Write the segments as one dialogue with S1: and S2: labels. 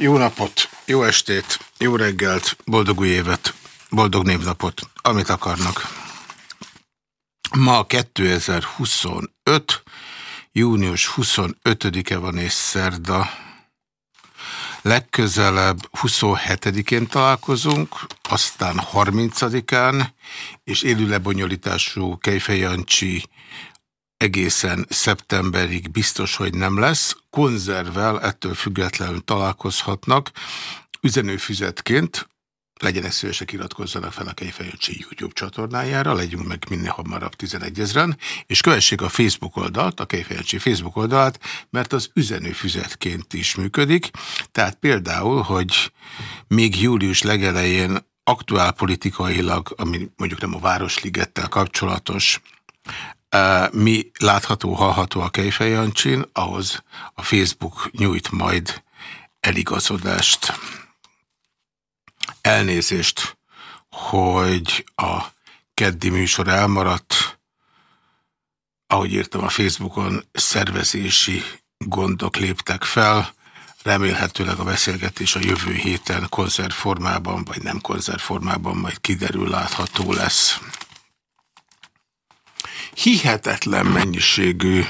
S1: Jó napot, jó estét, jó reggelt, boldog új évet, boldog névnapot, amit akarnak. Ma 2025, június 25-e van és szerda. Legközelebb 27-én találkozunk, aztán 30-án, és élő lebonyolítású Kejfej Jancsi egészen szeptemberig biztos, hogy nem lesz. Konzervvel ettől függetlenül találkozhatnak. Üzenőfüzetként legyenek szívesek, iratkozzanak fel a Kejfejöncsi YouTube csatornájára, legyünk meg minél hamarabb 11 ezeren, és kövessék a Facebook oldalt, a Kejfejöncsi Facebook oldalát, mert az üzenőfüzetként is működik. Tehát például, hogy még július legelején aktuál politikailag, ami mondjuk nem a Városligettel kapcsolatos, mi látható, hallható a Kejfej Jancsin, ahhoz a Facebook nyújt majd eligazodást. Elnézést, hogy a keddi műsor elmaradt. Ahogy írtam a Facebookon, szervezési gondok léptek fel. Remélhetőleg a beszélgetés a jövő héten konzervformában, vagy nem konzervformában majd kiderül, látható lesz hihetetlen mennyiségű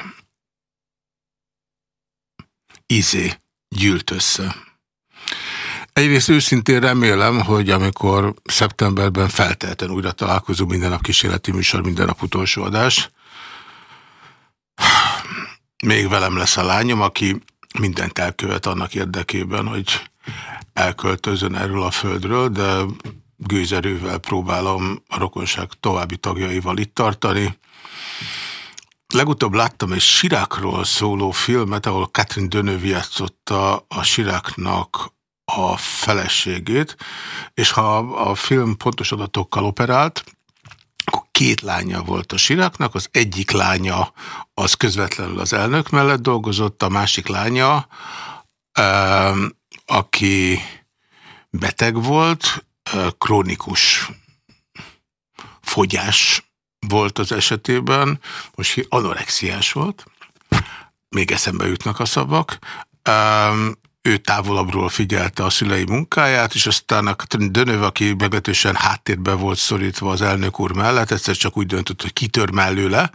S1: izé gyűlt össze. Egyrészt őszintén remélem, hogy amikor szeptemberben feltelten újra találkozunk, minden nap kísérleti műsor, minden nap utolsó adás, még velem lesz a lányom, aki mindent elkövet annak érdekében, hogy elköltözön erről a földről, de gőzerővel próbálom a rokonság további tagjaival itt tartani. Legutóbb láttam egy Sirákról szóló filmet, ahol Catherine Deneuve játszotta a Siráknak a feleségét, és ha a film pontos adatokkal operált, akkor két lánya volt a Siráknak, az egyik lánya az közvetlenül az elnök mellett dolgozott, a másik lánya, aki beteg volt, krónikus fogyás volt az esetében, most anorexiás volt, még eszembe jutnak a szavak, ő távolabbról figyelte a szülei munkáját, és aztán a Dönöv, aki meglehetősen háttérbe volt szorítva az elnök úr mellett, egyszer csak úgy döntött, hogy kitör mellőle,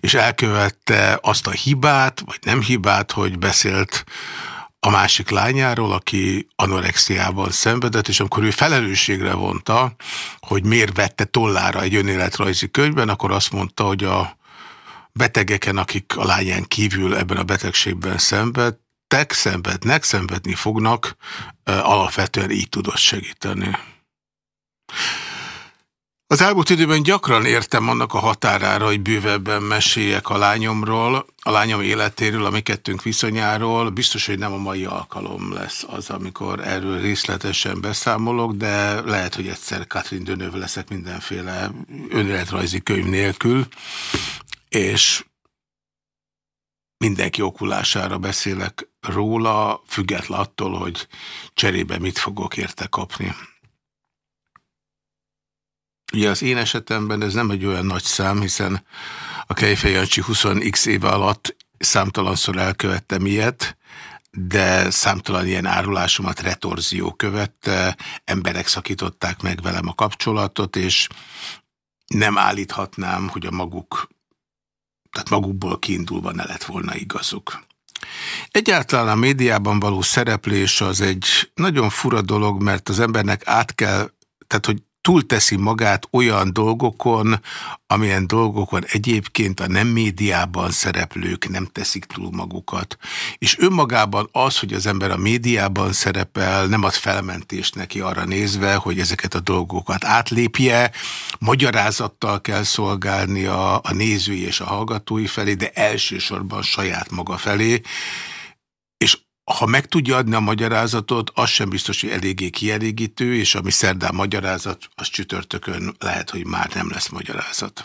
S1: és elkövette azt a hibát, vagy nem hibát, hogy beszélt a másik lányáról, aki anorexiában szenvedett, és amikor ő felelősségre vonta, hogy miért vette tollára egy önéletrajzi könyvben, akkor azt mondta, hogy a betegeken, akik a lányán kívül ebben a betegségben szenvedtek, szenvednek, szenvedni fognak, alapvetően így tudott segíteni. Az elmúlt időben gyakran értem annak a határára, hogy bővebben meséljek a lányomról, a lányom életéről, a mi kettőnk viszonyáról. Biztos, hogy nem a mai alkalom lesz az, amikor erről részletesen beszámolok, de lehet, hogy egyszer Katrin Dönöv leszek mindenféle önéletrajzi könyv nélkül, és mindenki okulására beszélek róla, független attól, hogy cserébe mit fogok érte kapni. Ugye az én esetemben ez nem egy olyan nagy szám, hiszen a Kejfej Jancsi 20x éve alatt számtalanszor elkövettem ilyet, de számtalan ilyen árulásomat retorzió követte, emberek szakították meg velem a kapcsolatot, és nem állíthatnám, hogy a maguk, tehát magukból kiindulva ne lett volna igazuk. Egyáltalán a médiában való szereplés az egy nagyon fura dolog, mert az embernek át kell, tehát hogy túlteszi magát olyan dolgokon, amilyen dolgokon egyébként a nem médiában szereplők nem teszik túl magukat. És önmagában az, hogy az ember a médiában szerepel, nem ad felmentést neki arra nézve, hogy ezeket a dolgokat átlépje, magyarázattal kell szolgálni a, a nézői és a hallgatói felé, de elsősorban saját maga felé, ha meg tudja adni a magyarázatot, az sem biztos, hogy eléggé kielégítő, és ami szerdán magyarázat, az csütörtökön lehet, hogy már nem lesz magyarázat.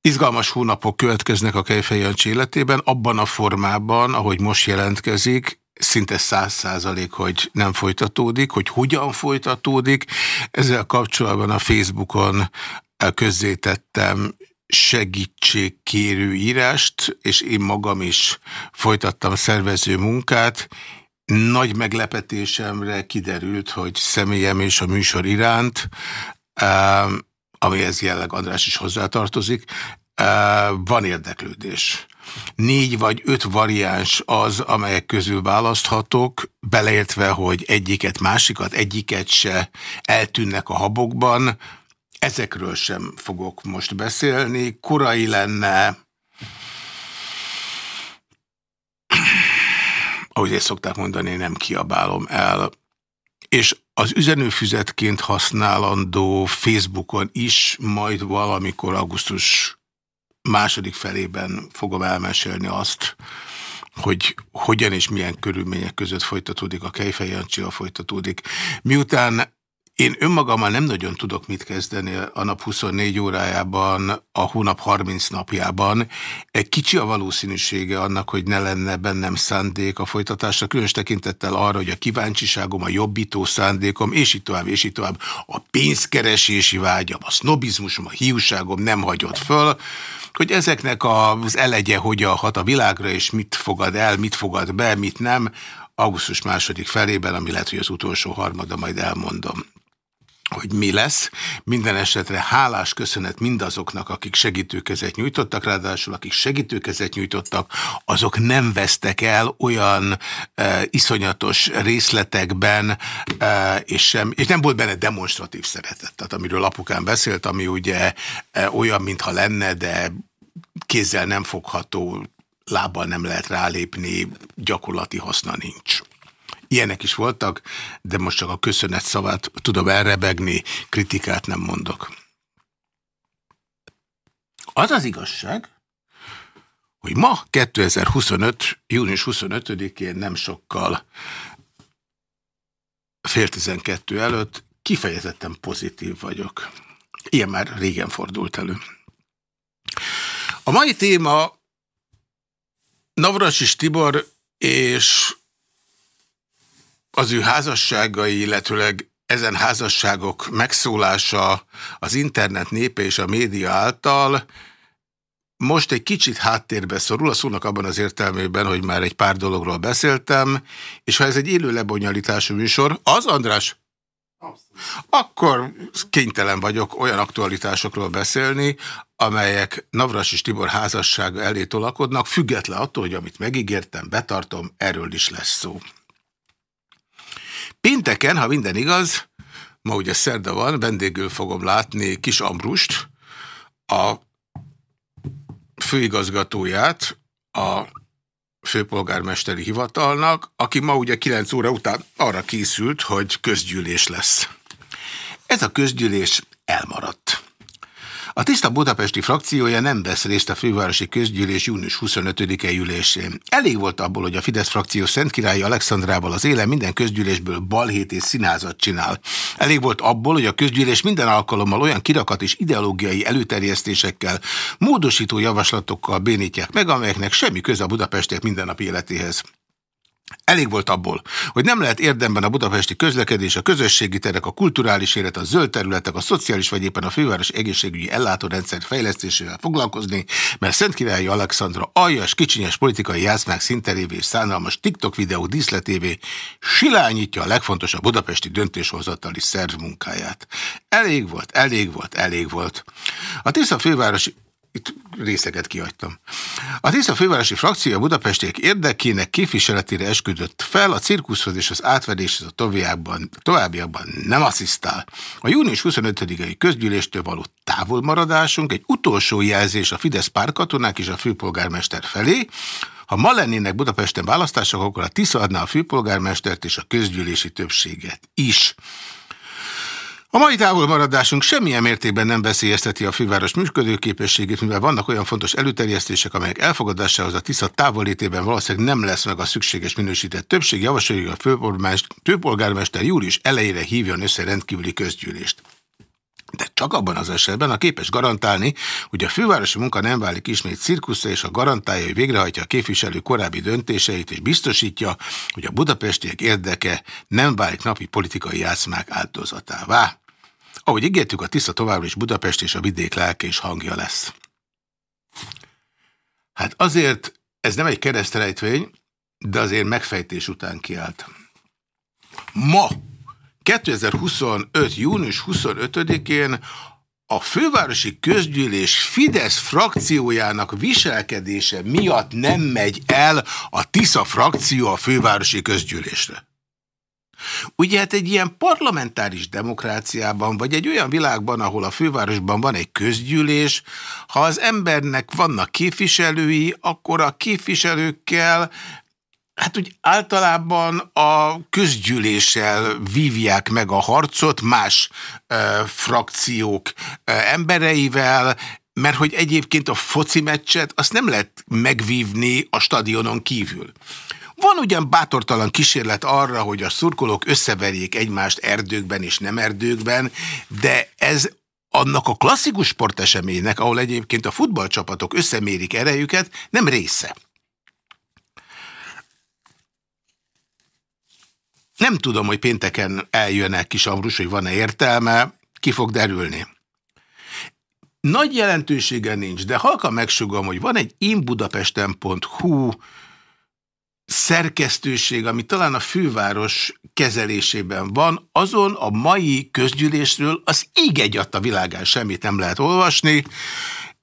S1: Izgalmas hónapok következnek a Kejfej életében, abban a formában, ahogy most jelentkezik, szinte száz százalék, hogy nem folytatódik, hogy hogyan folytatódik. Ezzel kapcsolatban a Facebookon közzétettem segítségkérő írást, és én magam is folytattam szervező munkát. Nagy meglepetésemre kiderült, hogy személyem és a műsor iránt, amihez jelleg András is hozzátartozik, van érdeklődés. Négy vagy öt variáns az, amelyek közül választhatok, beleértve, hogy egyiket, másikat, egyiket se eltűnnek a habokban, Ezekről sem fogok most beszélni. Korai lenne, ahogy ezt szokták mondani, nem kiabálom el. És az üzenőfüzetként használandó Facebookon is majd valamikor augusztus második felében fogom elmesélni azt, hogy hogyan és milyen körülmények között folytatódik a Kejfej Jancsival folytatódik. Miután én önmagammal nem nagyon tudok mit kezdeni a nap 24 órájában, a hónap 30 napjában. Kicsi a valószínűsége annak, hogy ne lenne bennem szándék a folytatásra, különös tekintettel arra, hogy a kíváncsiságom, a jobbító szándékom, és így tovább, és így tovább, a pénzkeresési vágyam, a sznobizmusom, a hiúságom nem hagyott föl, hogy ezeknek az elegye hogyan hat a világra, és mit fogad el, mit fogad be, mit nem, augusztus második felében, ami lehet, hogy az utolsó harmada, majd elmondom hogy mi lesz. Minden esetre hálás köszönet mindazoknak, akik segítőkezet nyújtottak, ráadásul akik segítőkezet nyújtottak, azok nem vesztek el olyan e, iszonyatos részletekben, e, és, sem, és nem volt benne demonstratív szeretet. Tehát amiről apukám beszélt, ami ugye e, olyan, mintha lenne, de kézzel nem fogható, lábbal nem lehet rálépni, gyakorlati haszna nincs. Ilyenek is voltak, de most csak a köszönet szavát tudom elrebegni, kritikát nem mondok. Az az igazság, hogy ma 2025. június 25-én nem sokkal fél tizenkettő előtt kifejezetten pozitív vagyok. Ilyen már régen fordult elő. A mai téma Navras és Tibor és az ő házasságai, illetőleg ezen házasságok megszólása az internet népe és a média által most egy kicsit háttérbe szorul, a szónak abban az értelmében, hogy már egy pár dologról beszéltem, és ha ez egy élő lebonyolítású műsor, az András, akkor kénytelen vagyok olyan aktualitásokról beszélni, amelyek Navras és Tibor házassága elé tolakodnak, független attól, hogy amit megígértem, betartom, erről is lesz szó. Pénteken, ha minden igaz, ma ugye szerda van, vendégül fogom látni Kis Ambrust, a főigazgatóját a főpolgármesteri hivatalnak, aki ma ugye 9 óra után arra készült, hogy közgyűlés lesz. Ez a közgyűlés elmaradt. A Tiszta Budapesti frakciója nem vesz részt a fővárosi közgyűlés június 25-e ülésén. Elég volt abból, hogy a Fidesz frakció Szentkirályi Alexandrával az élen minden közgyűlésből balhét és színázat csinál. Elég volt abból, hogy a közgyűlés minden alkalommal olyan kirakat és ideológiai előterjesztésekkel, módosító javaslatokkal bénítják meg, amelyeknek semmi köze a budapestiek mindennapi életéhez. Elég volt abból, hogy nem lehet érdemben a budapesti közlekedés, a közösségi terek, a kulturális élet, a zöld területek, a szociális vagy éppen a főváros egészségügyi ellátórendszer fejlesztésével foglalkozni, mert Szentkirályi Alexandra aljas, kicsinyes politikai játszmák szinterévé és szánalmas TikTok videó díszletévé silányítja a legfontosabb budapesti döntéshozatali szerv munkáját. Elég volt, elég volt, elég volt. A Tisza fővárosi itt részeket kihagytam. A Tisza fővárosi frakció budapestiek érdekének képviseletére esküdött fel, a cirkuszhoz és az átvedéshez a továbbiakban, továbbiakban nem asszisztál. A június 25-i közgyűléstől való távolmaradásunk egy utolsó jelzés a Fidesz párkatonák és a főpolgármester felé, ha ma lennének Budapesten választások, akkor a Tisza adná a főpolgármestert és a közgyűlési többséget is. A mai távolmaradásunk semmilyen mértékben nem veszélyezteti a főváros működőképességét, mivel vannak olyan fontos előterjesztések, amelyek elfogadásához a TISZA távolétében valószínűleg nem lesz meg a szükséges minősített többség, javasolja a főpolgármester július elejére hívjon össze rendkívüli közgyűlést. De csak abban az esetben, a képes garantálni, hogy a fővárosi munka nem válik ismét cirkuszra, és a garantálja, hogy végrehajtja a képviselő korábbi döntéseit, és biztosítja, hogy a budapestiek érdeke nem válik napi politikai játszmák áldozatává. Ahogy ígértük, a Tisza továbbra is Budapest és a vidék lelke és hangja lesz. Hát azért ez nem egy keresztrejtvény, de azért megfejtés után kiállt. Ma, 2025. június 25-én a fővárosi közgyűlés Fidesz frakciójának viselkedése miatt nem megy el a TISZA frakció a fővárosi közgyűlésre. Ugye hát egy ilyen parlamentáris demokráciában, vagy egy olyan világban, ahol a fővárosban van egy közgyűlés, ha az embernek vannak képviselői, akkor a képviselőkkel Hát úgy általában a közgyűléssel vívják meg a harcot más e, frakciók e, embereivel, mert hogy egyébként a foci meccset azt nem lehet megvívni a stadionon kívül. Van ugyan bátortalan kísérlet arra, hogy a szurkolók összeverjék egymást erdőkben és nem erdőkben, de ez annak a klasszikus sporteseménynek, ahol egyébként a futballcsapatok összemérik erejüket, nem része. Nem tudom, hogy pénteken eljön-e kis Ambrus, hogy van-e értelme, ki fog derülni. Nagy jelentősége nincs, de halka megsugom, hogy van egy imbudapesten.hu szerkesztőség, ami talán a főváros kezelésében van, azon a mai közgyűlésről az íg a világán semmit nem lehet olvasni,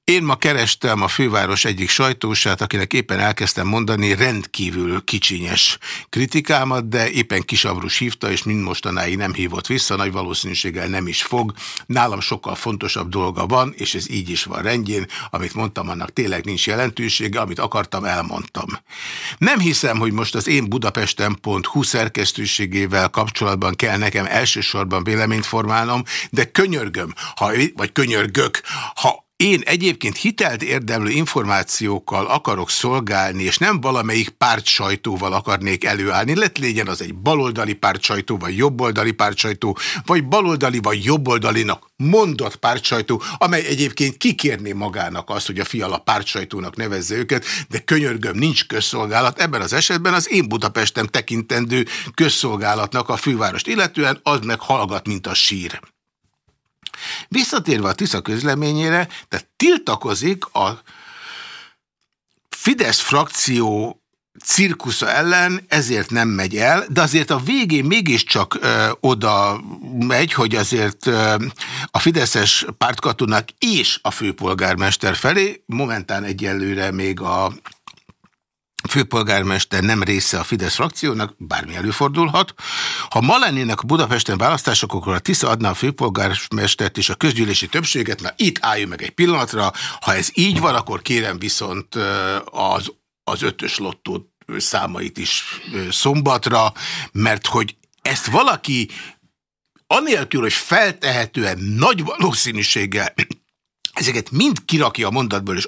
S1: én ma kerestem a főváros egyik sajtósát, akinek éppen elkezdtem mondani rendkívül kicsinyes kritikámat, de éppen Kisabrus hívta, és mind mostanáig nem hívott vissza, nagy valószínűséggel nem is fog. Nálam sokkal fontosabb dolga van, és ez így is van rendjén. Amit mondtam, annak tényleg nincs jelentősége, amit akartam, elmondtam. Nem hiszem, hogy most az én budapesten.hu szerkesztőségével kapcsolatban kell nekem elsősorban véleményt formálnom, de könyörgöm, ha, vagy könyörgök, ha én egyébként hitelt érdemlő információkkal akarok szolgálni, és nem valamelyik párt sajtóval akarnék előállni, lett legyen az egy baloldali párt sajtó, vagy jobboldali párt sajtó, vagy baloldali, vagy jobboldalinak mondott párt sajtó, amely egyébként kikérné magának azt, hogy a fiala párt sajtónak nevezze őket, de könyörgöm, nincs közszolgálat. Ebben az esetben az én Budapestem tekintendő közszolgálatnak a fővárost illetően az meg hallgat, mint a sír. Visszatérve a Tisza közleményére, tehát tiltakozik a Fidesz frakció cirkusza ellen, ezért nem megy el, de azért a végén mégiscsak ö, oda megy, hogy azért ö, a Fideszes pártkatonák és a főpolgármester felé, momentán egyelőre még a főpolgármester nem része a Fidesz frakciónak, bármi előfordulhat. Ha ma lennének a Budapesten választások, akkor a Tisza adná a főpolgármestert és a közgyűlési többséget, na itt álljunk meg egy pillanatra. Ha ez így van, akkor kérem viszont az, az ötös lottó számait is szombatra, mert hogy ezt valaki anélkül, hogy feltehetően nagy valószínűséggel ezeket mind kirakja a mondatból, és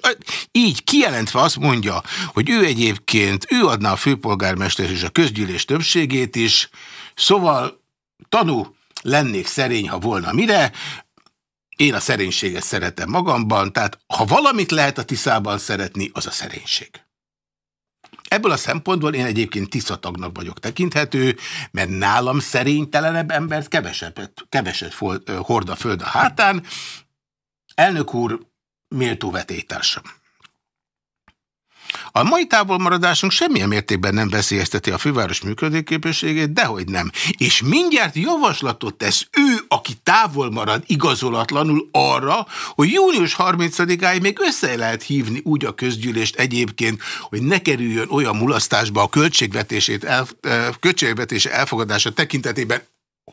S1: így kijelentve azt mondja, hogy ő egyébként, ő adná a főpolgármester és a közgyűlés többségét is, szóval tanú lennék szerény, ha volna mire, én a szerénységet szeretem magamban, tehát ha valamit lehet a Tiszában szeretni, az a szerénység. Ebből a szempontból én egyébként tiszatagnak vagyok tekinthető, mert nálam szerénytelenebb embert keveset, keveset hord a föld a hátán, Elnök úr, méltó vetétársam. A mai távolmaradásunk semmilyen mértékben nem veszélyezteti a főváros működőképességét, dehogy nem. És mindjárt javaslatot tesz ő, aki távol marad igazolatlanul arra, hogy június 30-áig még össze lehet hívni úgy a közgyűlést egyébként, hogy ne kerüljön olyan mulasztásba a költségvetését el, költségvetése elfogadása tekintetében,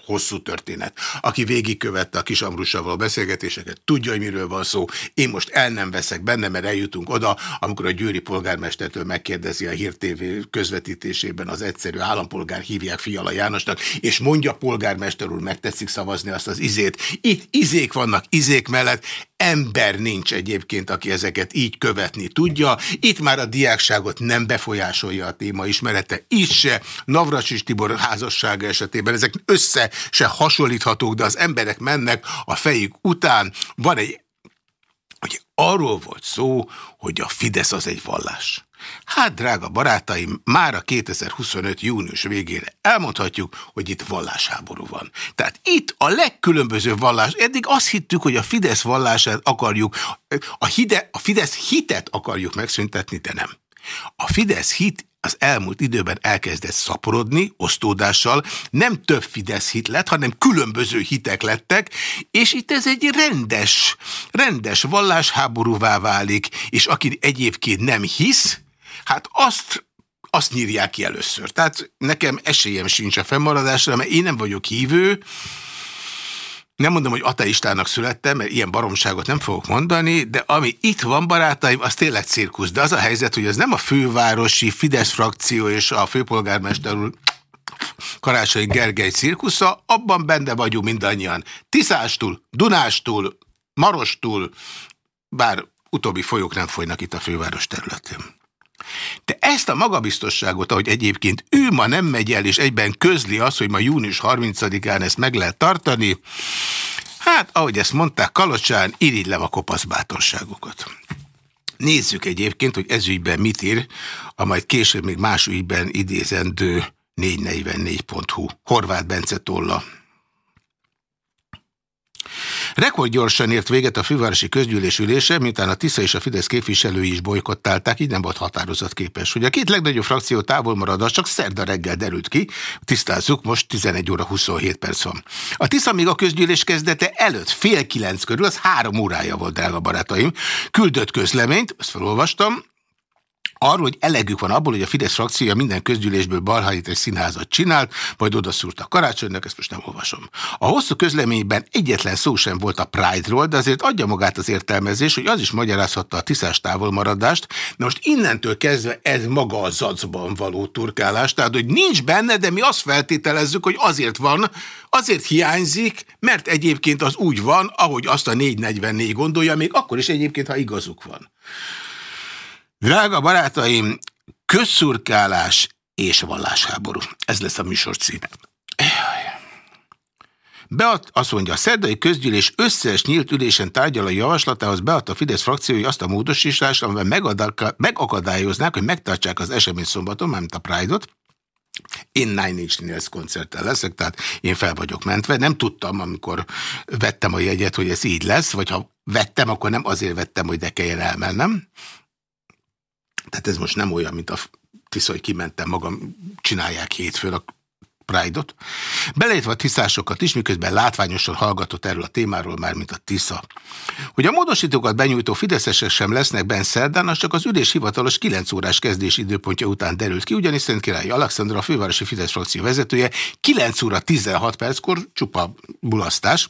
S1: hosszú történet. Aki végigkövette a kis Amrussal beszélgetéseket, tudja, hogy miről van szó. Én most el nem veszek benne, mert eljutunk oda, amikor a győri polgármestertől megkérdezi a Hír TV közvetítésében az egyszerű állampolgár hívják Fiala Jánosnak, és mondja polgármester úr, megtetszik szavazni azt az izét. Itt izék vannak izék mellett, ember nincs egyébként, aki ezeket így követni tudja. Itt már a diákságot nem befolyásolja a téma ismerete, is se. Navracsis Tibor házassága esetében ezek össze se hasonlíthatók, de az emberek mennek a fejük után. Van egy hogy arról volt szó, hogy a Fidesz az egy vallás. Hát, drága barátaim, már a 2025. június végére elmondhatjuk, hogy itt vallásháború van. Tehát itt a legkülönbözőbb vallás, eddig azt hittük, hogy a Fidesz vallását akarjuk, a, hide, a Fidesz hitet akarjuk megszüntetni, de nem. A Fidesz hit az elmúlt időben elkezdett szaporodni, osztódással, nem több Fidesz hit lett, hanem különböző hitek lettek, és itt ez egy rendes, rendes vallásháborúvá válik, és aki egyébként nem hisz, hát azt azt nyírják ki először. Tehát nekem esélyem sincs a fennmaradásra, mert én nem vagyok hívő, nem mondom, hogy ateistának születtem, mert ilyen baromságot nem fogok mondani, de ami itt van, barátaim, az tényleg cirkusz. De az a helyzet, hogy ez nem a fővárosi Fidesz frakció és a főpolgármester úr Karácsony Gergely cirkusza, abban benne vagyunk mindannyian. Tiszástól, Dunástól, Marostól, bár utóbbi folyók nem folynak itt a főváros területén. De ezt a magabiztosságot, ahogy egyébként ő ma nem megy el, és egyben közli azt, hogy ma június 30-án ezt meg lehet tartani, hát, ahogy ezt mondták, Kalocsán irigylem a kopasz bátorságokat. Nézzük egyébként, hogy ez ügyben mit ír, a majd később még más ügyben idézendő 444.hu. Horváth Bence tolla. Rekordgyorsan ért véget a fővárosi közgyűlés ülése, miután a TISZA és a Fidesz képviselői is bolykottálták, így nem volt határozatképes. Hogy a két legnagyobb frakció távol marad, az csak szerda reggel derült ki. Tisztázzuk, most 11 óra 27 perc van. A TISZA még a közgyűlés kezdete előtt, fél kilenc körül, az három órája volt, drága barátaim, küldött közleményt, ezt felolvastam, arról, hogy elegük van abból, hogy a Fidesz frakciója minden közgyűlésből balhait egy színházat csinált, majd a karácsonynak, ezt most nem olvasom. A hosszú közleményben egyetlen szó sem volt a Pride-ról, de azért adja magát az értelmezés, hogy az is magyarázhatta a tiszás távolmaradást. Na most innentől kezdve ez maga a zacban való turkálás, tehát hogy nincs benne, de mi azt feltételezzük, hogy azért van, azért hiányzik, mert egyébként az úgy van, ahogy azt a 444 gondolja, még akkor is egyébként, ha igazuk van. Drága barátaim, közszurkálás és vallásháború. Ez lesz a műsor címe. Bead, azt mondja, a szerdai közgyűlés összes nyílt ülésen tárgyal a javaslatához beadta a Fidesz frakciói azt a módosítást, amiben megakadályoznák, hogy megtartsák az esemény szombaton, mármint a Pride-ot, én Nine Inch Nails koncerttel leszek, tehát én fel vagyok mentve. Nem tudtam, amikor vettem a jegyet, hogy ez így lesz, vagy ha vettem, akkor nem azért vettem, hogy de kelljen elmennem, tehát ez most nem olyan, mint a Tisza, hogy kimentem magam, csinálják hétfőn a Pride-ot. Beleértve a tisztásokat is, miközben látványosan hallgatott erről a témáról már, mint a Tisza. Hogy a módosítókat benyújtó fideszesek sem lesznek benne szerdán, az csak az ülés hivatalos 9 órás kezdés időpontja után derült ki, ugyanis Szent Király Alexandra, a fővárosi Fidesz frakció vezetője 9 óra 16 perckor csupa bulasztás,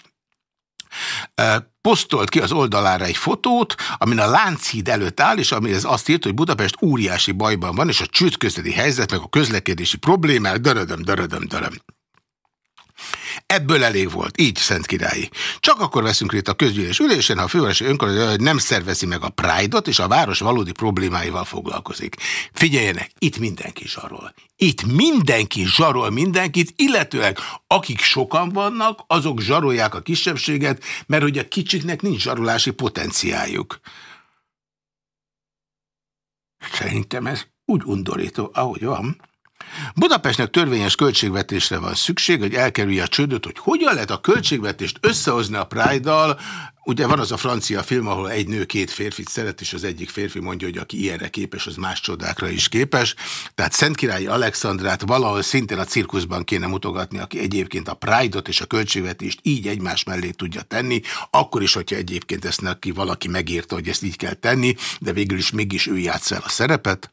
S1: posztolt ki az oldalára egy fotót, amin a Lánchíd előtt áll, és ami ez azt írt, hogy Budapest óriási bajban van, és a csőd közeli helyzet, meg a közlekedési problémák, dörödöm, dörödöm, dörödöm. Ebből elég volt, így Szent Királyi. Csak akkor veszünk részt a közgyűlés ülésen, ha a fővárosi önkormányzat nem szervezi meg a Pride-ot, és a város valódi problémáival foglalkozik. Figyeljenek, itt mindenki zsarol. Itt mindenki zsarol mindenkit, illetőleg akik sokan vannak, azok zsarolják a kisebbséget, mert hogy a kicsiknek nincs zsarolási potenciáljuk. Szerintem ez úgy undorító, ahogy van. Budapestnek törvényes költségvetésre van szükség, hogy elkerülje a csődöt, hogy hogyan lehet a költségvetést összehozni a Pride-dal. Ugye van az a francia film, ahol egy nő két férfit szeret, és az egyik férfi mondja, hogy aki ilyenre képes, az más csodákra is képes. Tehát Szentkirályi Alexandrát valahol szintén a cirkuszban kéne mutogatni, aki egyébként a Pride-ot és a költségvetést így egymás mellé tudja tenni, akkor is, hogyha egyébként ezt neki valaki megírta, hogy ezt így kell tenni, de végül is mégis ő játsz el a szerepet.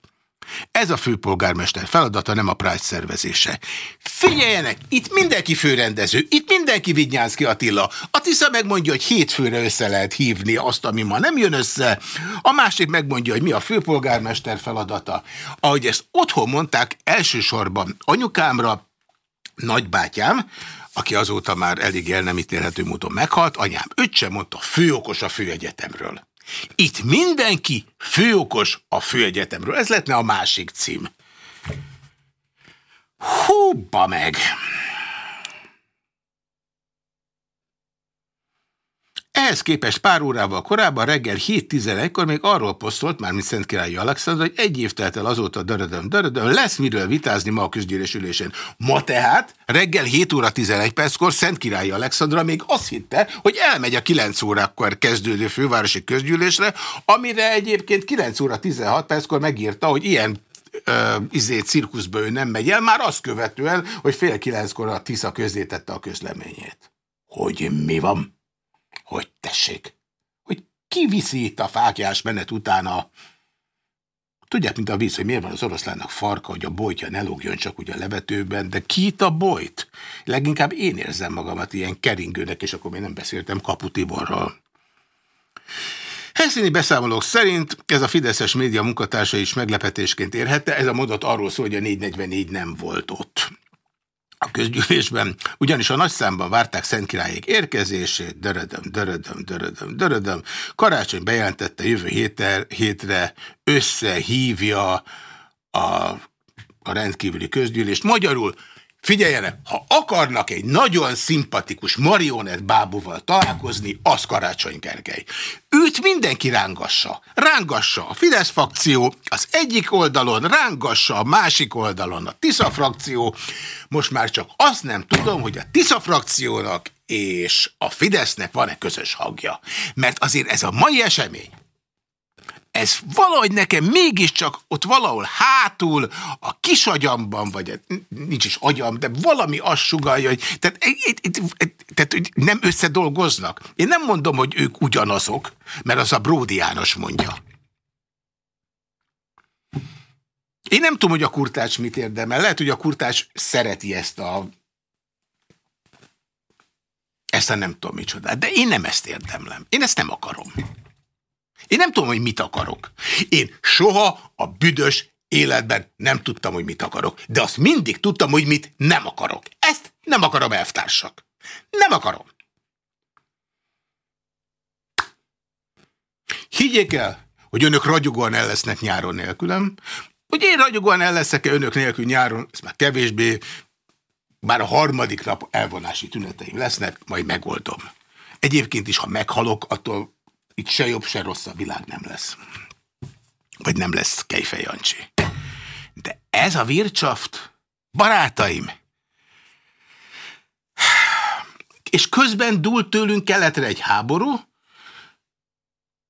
S1: Ez a főpolgármester feladata, nem a Pride szervezése. Figyeljenek, itt mindenki főrendező, itt mindenki Vignyánszki Attila. A Tisza megmondja, hogy hétfőre össze lehet hívni azt, ami ma nem jön össze. A másik megmondja, hogy mi a főpolgármester feladata. Ahogy ezt otthon mondták, elsősorban anyukámra, nagybátyám, aki azóta már elég el nem ítélhető módon meghalt, anyám sem mondta, főokos a főegyetemről. Itt mindenki főokos a főegyetemről. Ez lehetne a másik cím. Húbba meg! Ehhez képest pár órával korábban reggel 7.11-kor még arról posztolt, már mint Szent Királyi Alexandra, hogy egy év telt el azóta dörödöm, dörödöm, lesz miről vitázni ma a közgyűlésülésen. Ma tehát reggel 7 óra 11 perckor Szent Királyi Alexandra még azt hitte, hogy elmegy a 9 órakor kezdődő fővárosi közgyűlésre, amire egyébként 9 óra 16 perckor megírta, hogy ilyen uh, izé, cirkuszba ő nem megy el, már azt követően, hogy fél kilenckor a Tisza közzétette a közleményét. Hogy mi van? Hogy tessék? Hogy ki viszi itt a fákjás menet utána Tudják, mint a víz, hogy miért van az oroszlánnak farka, hogy a bojtja ne lógjon csak ugye a levetőben, de ki itt a bojt? Leginkább én érzem magamat ilyen keringőnek, és akkor még nem beszéltem Kapu Tiborral. Helyszíni beszámolók szerint ez a Fideszes média munkatársa is meglepetésként érhette, ez a mondat arról szól, hogy a 444 nem volt ott a közgyűlésben, ugyanis a nagy számban várták Szent Királyék érkezését, dörödöm, dörödöm, dörödöm, dörödöm. Karácsony bejelentette jövő héter, hétre összehívja a, a rendkívüli közgyűlést. Magyarul Figyeljenek, ha akarnak egy nagyon szimpatikus marionett bábúval találkozni, az Karácsony Gergely. Őt mindenki rángassa. Rángassa a Fidesz frakció az egyik oldalon, rángassa a másik oldalon a Tisza frakció. Most már csak azt nem tudom, hogy a Tisza frakciónak és a Fidesznek van-e közös hangja. Mert azért ez a mai esemény, ez valahogy nekem mégiscsak ott valahol hátul, a kis agyamban, vagy nincs is agyam, de valami azt sugalja, hogy tehát, tehát, hogy nem összedolgoznak. Én nem mondom, hogy ők ugyanazok, mert az a Bródi János mondja. Én nem tudom, hogy a kurtács mit érdemel. Lehet, hogy a kurtács szereti ezt a ezt a nem tudom micsodát, de én nem ezt érdemlem. Én ezt nem akarom. Én nem tudom, hogy mit akarok. Én soha a büdös életben nem tudtam, hogy mit akarok. De azt mindig tudtam, hogy mit nem akarok. Ezt nem akarom, elvtársak. Nem akarom. Higgyék el, hogy önök ragyogóan el lesznek nyáron nélkülem, hogy én ragyogóan el leszek-e önök nélkül nyáron, ez már kevésbé, bár a harmadik nap elvonási tüneteim lesznek, majd megoldom. Egyébként is, ha meghalok, attól itt se jobb, se rossz a világ nem lesz. Vagy nem lesz Kejfej Jancsi. De ez a vircsaft, barátaim, és közben dúlt tőlünk keletre egy háború,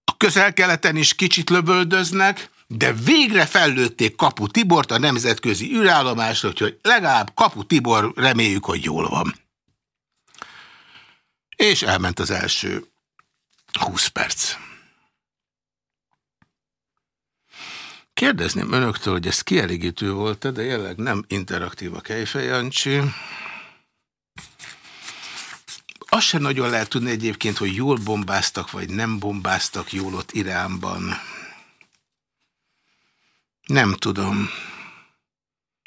S1: a közel-keleten is kicsit lövöldöznek, de végre fellőtték Kapu Tibort a nemzetközi űrállomásra, hogy legalább Kapu Tibor reméljük, hogy jól van. És elment az első 20 perc. Kérdezném önöktől, hogy ez kielégítő volt-e, de jelenleg nem interaktív a Kejfej Jancsi. Azt sem nagyon lehet tudni egyébként, hogy jól bombáztak, vagy nem bombáztak jól ott Iránban. Nem tudom.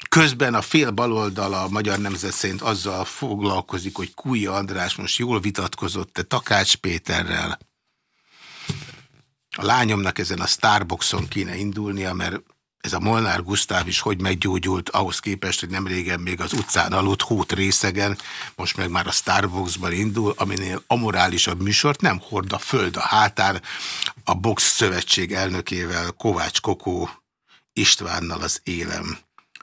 S1: Közben a fél baloldal a Magyar Nemzet szerint azzal foglalkozik, hogy Kúja András most jól vitatkozott-e Takács Péterrel. A lányomnak ezen a Starbuckson kéne indulnia, mert ez a Molnár Gusztáv is hogy meggyógyult ahhoz képest, hogy nem régen még az utcán aludt hót részegen, most meg már a Starbucksban indul, aminél amorálisabb műsort nem hord a föld a hátán a Box Szövetség elnökével, Kovács Kokó Istvánnal az élem.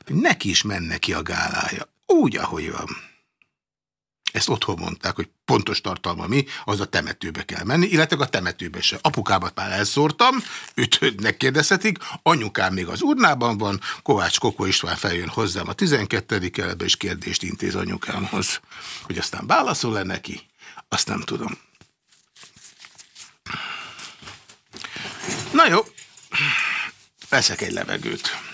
S1: Neki is menne ki a gálája, úgy, ahogy van. Ezt otthon mondták, hogy pontos tartalma mi, az a temetőbe kell menni, illetve a temetőbe se. Apukámat már elszórtam, őt megkérdezhetik, anyukám még az urnában van, Kovács Kokó István feljön hozzám a 12. keletbe, és kérdést intéz anyukámhoz. Hogy aztán válaszol-e neki, azt nem tudom. Na jó, veszek egy levegőt.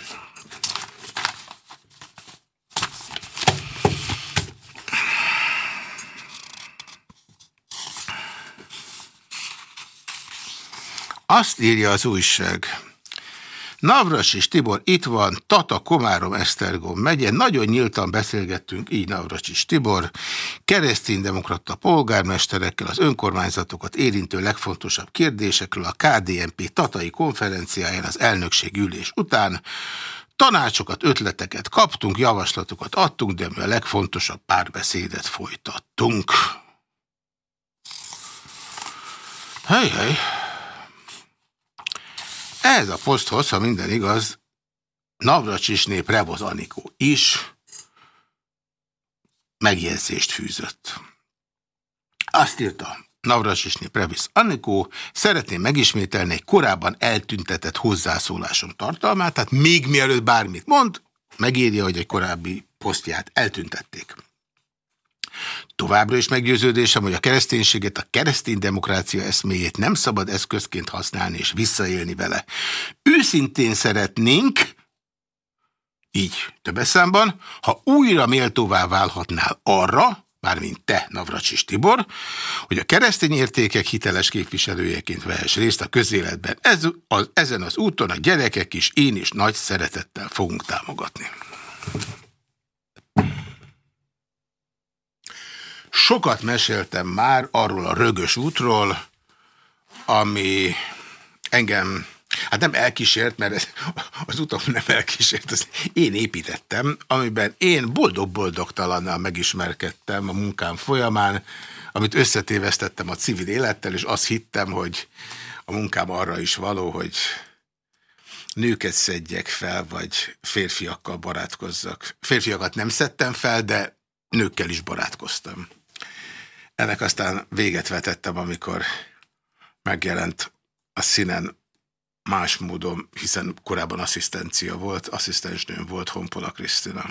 S1: Azt írja az újság. Navras és Tibor itt van, Tata, Komárom, Esztergom megye. Nagyon nyíltan beszélgettünk, így Navras és Tibor, kereszténydemokrata polgármesterekkel, az önkormányzatokat érintő legfontosabb kérdésekről a KDNP Tatai konferenciáján az elnökség ülés után. Tanácsokat, ötleteket kaptunk, javaslatokat adtunk, de mi a legfontosabb párbeszédet folytattunk. Hely, hely. Ez a poszthoz, ha minden igaz, Navracsisné Prevoz Anikó is megjegyzést fűzött. Azt írta, Navrasisné Previs Anikó, szeretném megismételni egy korábban eltüntetett hozzászólásom tartalmát, tehát még mielőtt bármit mond, megírja, hogy egy korábbi posztját eltüntették. Továbbra is meggyőződésem, hogy a kereszténységet, a keresztény demokrácia eszméjét nem szabad eszközként használni és visszaélni vele. Őszintén szeretnénk, így több számban, ha újra méltóvá válhatnál arra, mármint te, Navracsis Tibor, hogy a keresztény értékek hiteles képviselőjeként vehess részt a közéletben. Ez, az, ezen az úton a gyerekek is, én is nagy szeretettel fogunk támogatni. Sokat meséltem már arról a rögös útról, ami engem, hát nem elkísért, mert az utam nem elkísért, azt én építettem, amiben én boldog-boldogtalannal megismerkedtem a munkám folyamán, amit összetévesztettem a civil élettel, és azt hittem, hogy a munkám arra is való, hogy nőket szedjek fel, vagy férfiakkal barátkozzak. Férfiakat nem szedtem fel, de nőkkel is barátkoztam. Ennek aztán véget vetettem, amikor megjelent a színen más módon, hiszen korábban asszisztencia volt, asszisztensnőm volt Honpola Krisztina.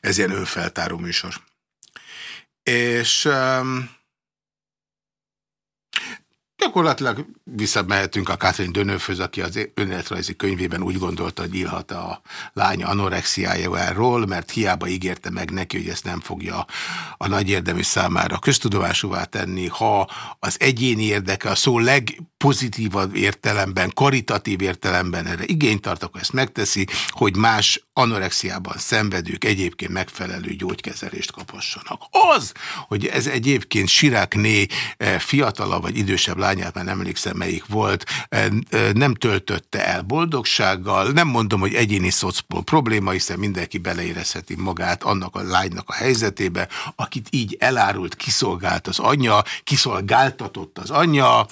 S1: Ez ilyen önfeltáró műsor. És um, Gyakorlatilag visszamehetünk a Catherine Dönőfhöz, aki az önéletrajzi könyvében úgy gondolta, hogy írhat a lánya anorexiájáról, mert hiába ígérte meg neki, hogy ezt nem fogja a nagy érdemű számára köztudomásúvá tenni, ha az egyéni érdeke a szó legpozitívabb értelemben, karitatív értelemben erre igényt tart, akkor ezt megteszi, hogy más anorexiában szenvedők egyébként megfelelő gyógykezelést kaphassanak. Az, hogy ez egyébként Sirákné eh, fiatala vagy idősebb lányát, már nem emlékszem melyik volt, nem töltötte el boldogsággal, nem mondom, hogy egyéni szocból probléma, hiszen mindenki beleérezheti magát annak a lánynak a helyzetébe, akit így elárult, kiszolgált az anyja, kiszolgáltatott az anyja,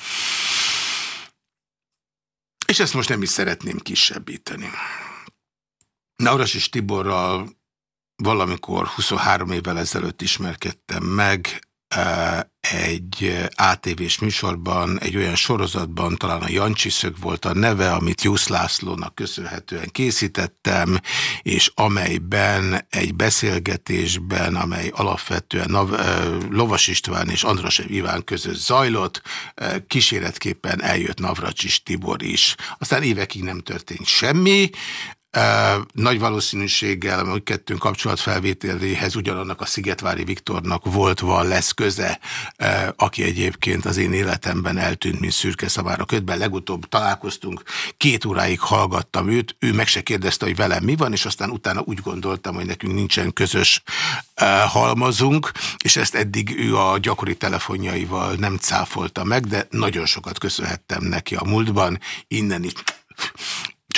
S1: és ezt most nem is szeretném kisebbíteni. Nauras és Tiborral valamikor 23 évvel ezelőtt ismerkedtem meg egy ATV-s műsorban, egy olyan sorozatban, talán a Jancsi Szög volt a neve, amit Jusz Lászlónak köszönhetően készítettem, és amelyben egy beszélgetésben, amely alapvetően e, Lovas István és Andrasev Iván között zajlott, kíséretképpen eljött Navracsis Tibor is. Aztán évekig nem történt semmi, nagy valószínűséggel, hogy kettőnk kapcsolatfelvételéhez ugyanannak a Szigetvári Viktornak volt, van, lesz köze, aki egyébként az én életemben eltűnt, mint szürke szavára ködben. Legutóbb találkoztunk, két óráig hallgattam őt, ő meg se kérdezte, hogy velem mi van, és aztán utána úgy gondoltam, hogy nekünk nincsen közös halmazunk, és ezt eddig ő a gyakori telefonjaival nem cáfolta meg, de nagyon sokat köszönhettem neki a múltban, innen is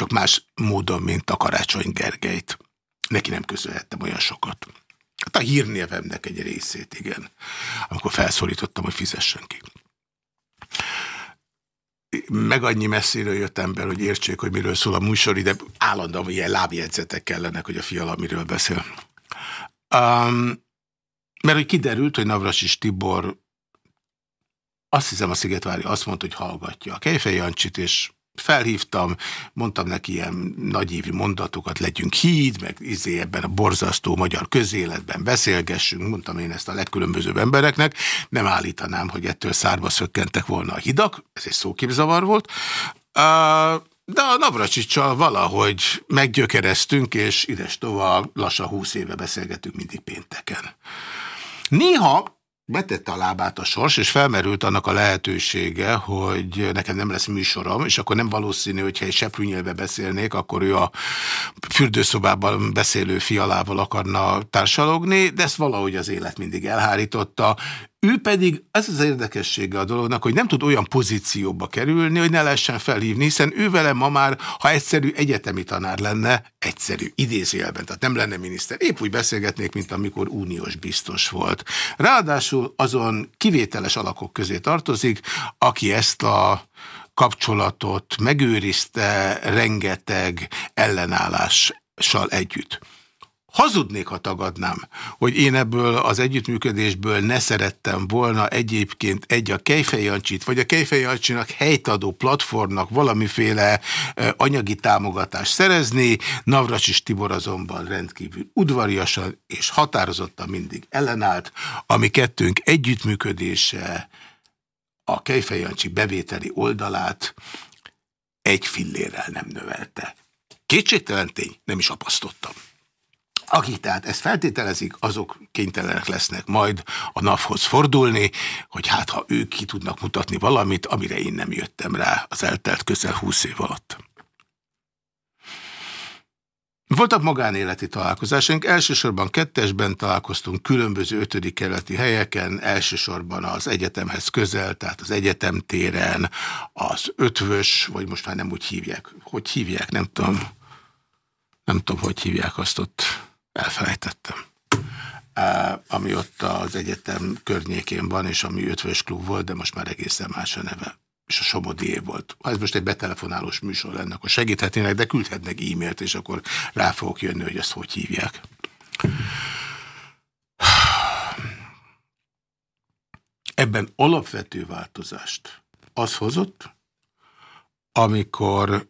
S1: csak más módon, mint a Karácsony Gergelyt. Neki nem köszönhettem olyan sokat. Hát a hírnévemnek egy részét, igen. Amikor felszólítottam, hogy fizessen ki. Meg annyi messziről jöttem be, hogy értsék, hogy miről szól a műsor, de állandóan ilyen lábjegyzetek kellenek, hogy a fiala miről beszél. Um, mert hogy kiderült, hogy Navrasis Tibor azt hiszem a Szigetvári azt mondta, hogy hallgatja a Kejfej Jancsit, és felhívtam, mondtam neki ilyen nagyévi mondatokat, legyünk híd, meg izé ebben a borzasztó magyar közéletben beszélgessünk, mondtam én ezt a legkülönbözőbb embereknek, nem állítanám, hogy ettől szárba szökkentek volna a hidak, ez egy szóképzavar volt, de a Navracsicsal valahogy meggyökereztünk, és ides tovább lassan húsz éve beszélgetünk mindig pénteken. Néha betette a lábát a sors, és felmerült annak a lehetősége, hogy nekem nem lesz műsorom, és akkor nem valószínű, hogyha egy seprűnyelve beszélnék, akkor ő a fürdőszobában beszélő fialával akarna társalogni, de ezt valahogy az élet mindig elhárította. Ő pedig, ez az érdekessége a dolognak, hogy nem tud olyan pozícióba kerülni, hogy ne lehessen felhívni, hiszen ő vele ma már, ha egyszerű egyetemi tanár lenne, egyszerű, idézőjelben, tehát nem lenne miniszter. Épp úgy beszélgetnék, mint amikor uniós biztos volt. Ráadásul azon kivételes alakok közé tartozik, aki ezt a kapcsolatot megőrizte rengeteg ellenállással együtt. Hazudnék, ha tagadnám, hogy én ebből az együttműködésből ne szerettem volna egyébként egy a Kejfejancsit, vagy a Kejfejancsinak helytadó platformnak valamiféle anyagi támogatást szerezni, Navracsis Tibor azonban rendkívül udvariasan és határozottan mindig ellenállt, ami kettőnk együttműködése a Kejfejancsi bevételi oldalát egy fillérrel nem növelte. Kétségtelen tény, nem is apasztottam. Akik tehát ezt feltételezik, azok kénytelenek lesznek majd a NAV-hoz fordulni, hogy hát ha ők ki tudnak mutatni valamit, amire én nem jöttem rá az eltelt közel húsz év alatt. Voltak magánéleti találkozásunk, elsősorban kettesben találkoztunk különböző ötödik keleti helyeken, elsősorban az egyetemhez közel, tehát az egyetemtéren, az ötvös, vagy most már nem úgy hívják, hogy hívják, nem tudom, nem tudom, hogy hívják azt ott, elfelejtettem. Ami ott az egyetem környékén van, és ami ötvös klub volt, de most már egészen más a neve és a Somodié volt. Ha ez most egy betelefonálós műsor lenne, akkor segíthetnének, de küldhetnek e-mailt, és akkor rá fogok jönni, hogy ezt hogy hívják. Ebben alapvető változást az hozott, amikor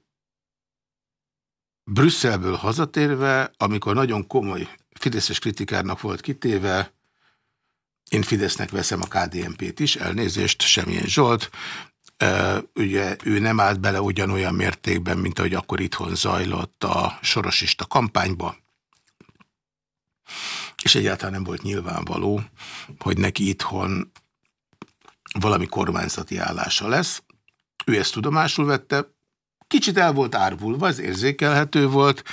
S1: Brüsszelből hazatérve, amikor nagyon komoly fideszes kritikárnak volt kitéve, én Fidesznek veszem a KDNP-t is, elnézést, semmilyen Zsolt, ugye ő nem állt bele ugyanolyan mértékben, mint ahogy akkor itthon zajlott a sorosista kampányba, és egyáltalán nem volt nyilvánvaló, hogy neki itthon valami kormányzati állása lesz. Ő ezt tudomásul vette, kicsit el volt árvulva, ez érzékelhető volt,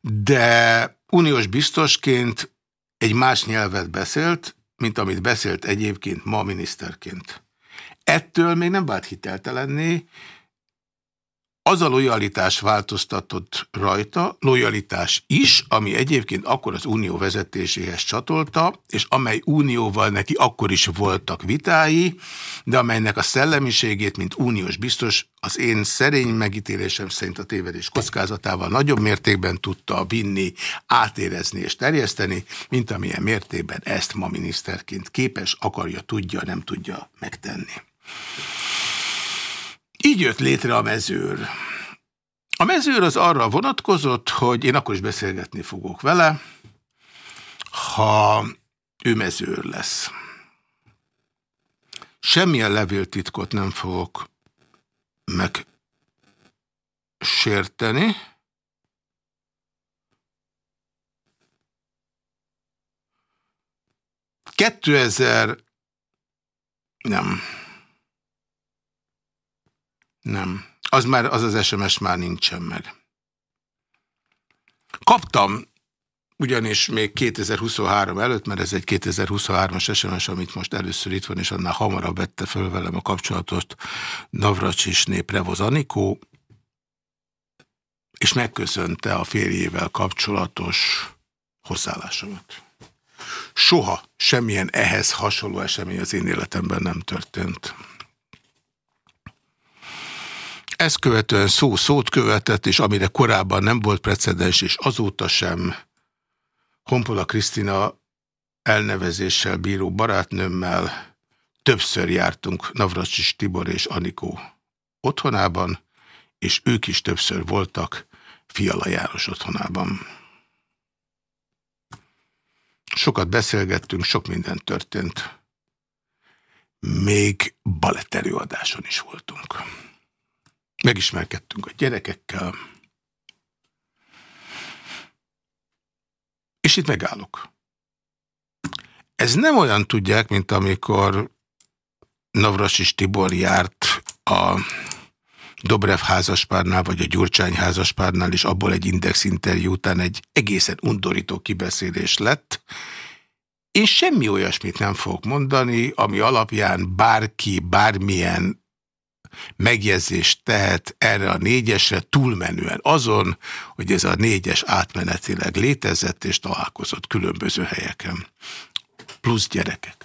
S1: de uniós biztosként egy más nyelvet beszélt, mint amit beszélt egyébként ma miniszterként. Ettől még nem vált hiteltelenné, az a lojalitás változtatott rajta, lojalitás is, ami egyébként akkor az unió vezetéséhez csatolta, és amely unióval neki akkor is voltak vitái, de amelynek a szellemiségét, mint uniós biztos, az én szerény megítélésem szerint a tévedés kockázatával nagyobb mértékben tudta vinni, átérezni és terjeszteni, mint amilyen mértékben ezt ma miniszterként képes, akarja, tudja, nem tudja megtenni. Így jött létre a mezőr. A mezőr az arra vonatkozott, hogy én akkor is beszélgetni fogok vele, ha ő mezőr lesz. Semmilyen levéltitkot nem fogok megsérteni. Kettőezer nem. Nem. Az már, az az SMS már nincsen meg. Kaptam, ugyanis még 2023 előtt, mert ez egy 2023-as SMS, amit most először itt van, és annál hamarabb vette föl velem a kapcsolatot Navracsis Prevoz Anikó, és megköszönte a férjével kapcsolatos hozzáállásomat. Soha semmilyen ehhez hasonló esemény az én életemben nem történt. Ezt követően szó szót követett, és amire korábban nem volt precedens, és azóta sem Honpola Krisztina elnevezéssel bíró barátnőmmel többször jártunk Navracsis Tibor és Anikó otthonában, és ők is többször voltak Fiala János otthonában. Sokat beszélgettünk, sok minden történt. Még baletterőadáson is voltunk. Megismerkedtünk a gyerekekkel. És itt megállok. Ez nem olyan tudják, mint amikor Navrasis Tibor járt a Dobrev házaspárnál, vagy a Gyurcsány házaspárnál, és abból egy index interjú után egy egészen undorító kibeszélés lett. Én semmi olyasmit nem fogok mondani, ami alapján bárki bármilyen megjegyzést tehet erre a négyesre túlmenően azon, hogy ez a négyes átmenetileg létezett és találkozott különböző helyeken. Plusz gyerekek.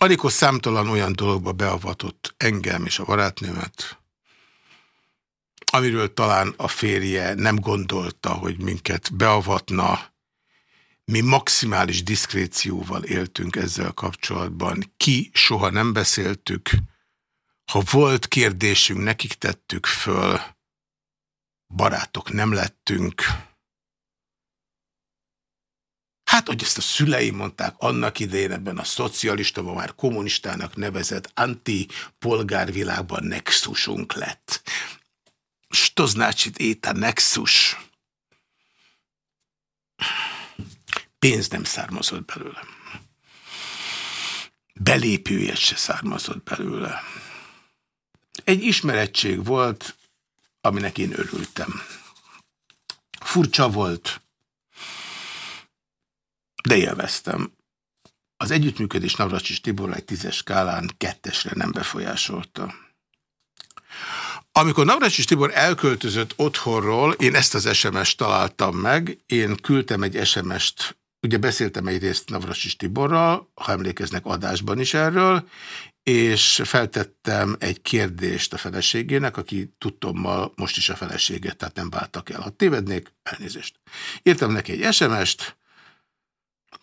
S1: Anikor számtalan olyan dologba beavatott engem és a barátnőmet, amiről talán a férje nem gondolta, hogy minket beavatna, mi maximális diszkrécióval éltünk ezzel kapcsolatban. Ki soha nem beszéltük. Ha volt kérdésünk, nekik tettük föl. Barátok nem lettünk. Hát, hogy ezt a szüleim mondták annak idején ebben a szocialista, ma már kommunistának nevezett anti-polgárvilágban nexusunk lett. Stoznácsit éta nexus pénz nem származott belőle. Belépője se származott belőle. Egy ismerettség volt, aminek én örültem. Furcsa volt, de élveztem. Az együttműködés Navracsis Tibor egy tízes skálán kettesre nem befolyásolta. Amikor Navracsis Tibor elköltözött otthonról, én ezt az SMS-t találtam meg, én küldtem egy SMS-t Ugye beszéltem egyrészt Navrasis Tiborral, ha emlékeznek adásban is erről, és feltettem egy kérdést a feleségének, aki tudtommal most is a feleséget, tehát nem váltak el. Ha tévednék, elnézést. Írtam neki egy SMS-t,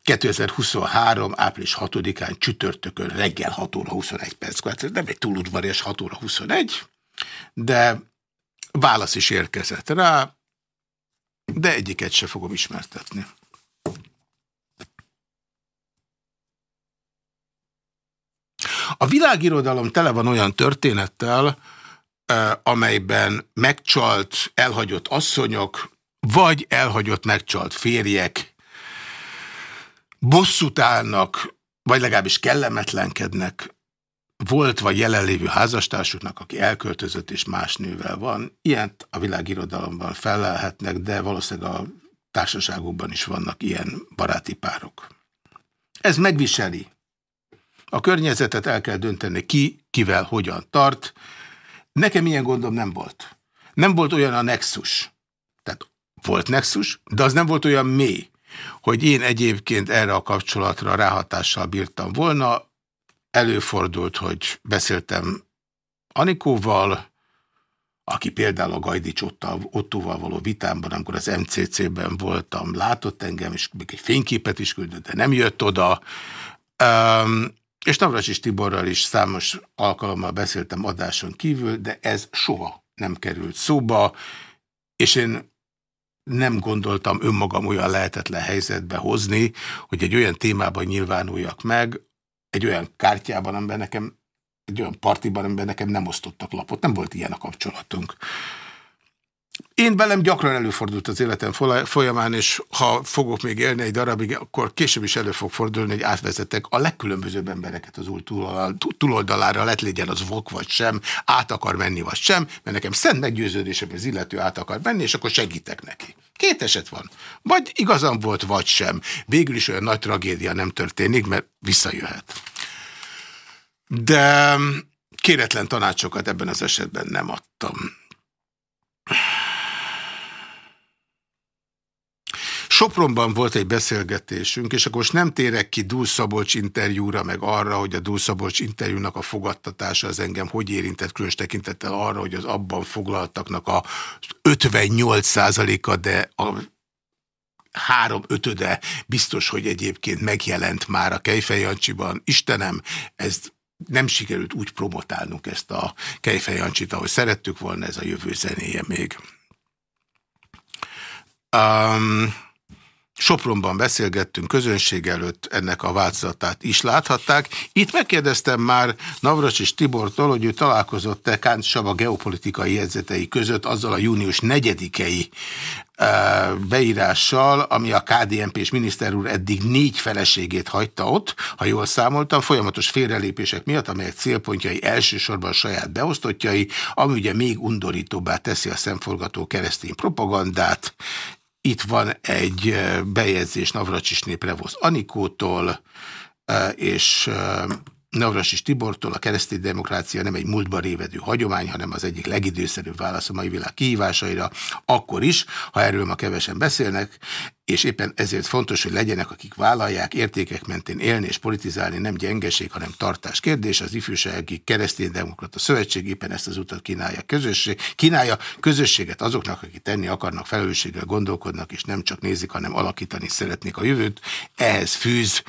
S1: 2023. április 6-án csütörtökön reggel 6 óra 21 perc. Hát nem egy túl udvarias 6 óra 21, de válasz is érkezett rá, de egyiket se fogom ismertetni. A világirodalom tele van olyan történettel, amelyben megcsalt, elhagyott asszonyok, vagy elhagyott, megcsalt férjek bosszút állnak, vagy legalábbis kellemetlenkednek volt vagy jelenlévő házastársuknak, aki elköltözött és más nővel van. Ilyet a világirodalomban felelhetnek, de valószínűleg a társaságokban is vannak ilyen baráti párok. Ez megviseli a környezetet el kell dönteni ki, kivel, hogyan tart. Nekem ilyen gondom nem volt. Nem volt olyan a nexus. Tehát volt nexus, de az nem volt olyan mély, hogy én egyébként erre a kapcsolatra ráhatással bírtam volna. Előfordult, hogy beszéltem Anikóval, aki például a Gajdics Ottóval való vitámban, amikor az MCC-ben voltam, látott engem, és még egy fényképet is küldött, de nem jött oda. Um, és Navracsis Tiborral is számos alkalommal beszéltem adáson kívül, de ez soha nem került szóba, és én nem gondoltam önmagam olyan lehetetlen helyzetbe hozni, hogy egy olyan témában nyilvánuljak meg, egy olyan kártyában, amiben nekem, egy olyan partiban, amiben nekem nem osztottak lapot. Nem volt ilyen a kapcsolatunk. Én velem gyakran előfordult az életem folyamán, és ha fogok még élni egy darabig, akkor később is elő fog fordulni, hogy átvezetek a legkülönbözőbb embereket az új túloldalára, lett legyen az vok vagy sem, át akar menni vagy sem, mert nekem szent meggyőződésem, az illető át akar menni, és akkor segítek neki. Két eset van. Vagy igazam volt, vagy sem. Végül is olyan nagy tragédia nem történik, mert visszajöhet. De kéretlen tanácsokat ebben az esetben nem adtam. Sopronban volt egy beszélgetésünk, és akkor most nem térek ki Dúl Szabolcs interjúra, meg arra, hogy a Dúl Szabolcs interjúnak a fogadtatása az engem hogy érintett, különös tekintettel arra, hogy az abban foglaltaknak a 58%-a, de a három ötöde biztos, hogy egyébként megjelent már a Kejfej Jancsiban. Istenem, ez nem sikerült úgy promotálnunk ezt a Kejfej Jancsit, ahogy szerettük volna, ez a jövő zenéje még. Um, Sopronban beszélgettünk közönség előtt, ennek a változatát is láthatták. Itt megkérdeztem már Navras és Tibortól, hogy ő találkozott-e Kánt Saba geopolitikai jegyzetei között azzal a június 4-i beírással, ami a KDNP és miniszter úr eddig négy feleségét hagyta ott, ha jól számoltam, folyamatos félrelépések miatt, amelyek célpontjai elsősorban saját beosztottjai, ami ugye még undorítóbbá teszi a szemforgató keresztény propagandát. Itt van egy bejegyzés Navracsisné Prevoz Anikótól, és Navrasis Tibortól a keresztény demokrácia nem egy múltban révedő hagyomány, hanem az egyik legidőszerűbb válasz a mai világ kihívásaira, akkor is, ha erről ma kevesen beszélnek, és éppen ezért fontos, hogy legyenek, akik vállalják értékek mentén élni és politizálni, nem gyengeség, hanem tartás kérdés. Az ifjúsági kereszténydemokrata szövetség éppen ezt az utat kínálja, közösség, kínálja közösséget azoknak, akik tenni akarnak, felelősséggel gondolkodnak, és nem csak nézik, hanem alakítani szeretnék a jövőt. Ehhez fűz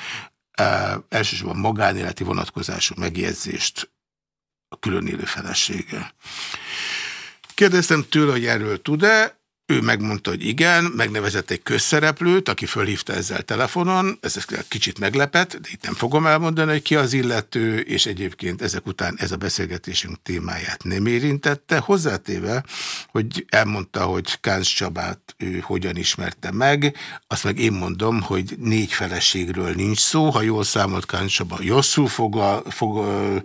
S1: elsősorban magánéleti vonatkozású megjegyzést a külön élő felesége. Kérdeztem tőle, hogy erről tud-e, ő megmondta, hogy igen, megnevezett egy közszereplőt, aki fölhívta ezzel telefonon, ez kicsit meglepett, de itt nem fogom elmondani, hogy ki az illető, és egyébként ezek után ez a beszélgetésünk témáját nem érintette, hozzátéve, hogy elmondta, hogy Kánz Csabát ő hogyan ismerte meg, azt meg én mondom, hogy négy feleségről nincs szó, ha jól számolt Kánz Csaba, Josszul fogal, fogal,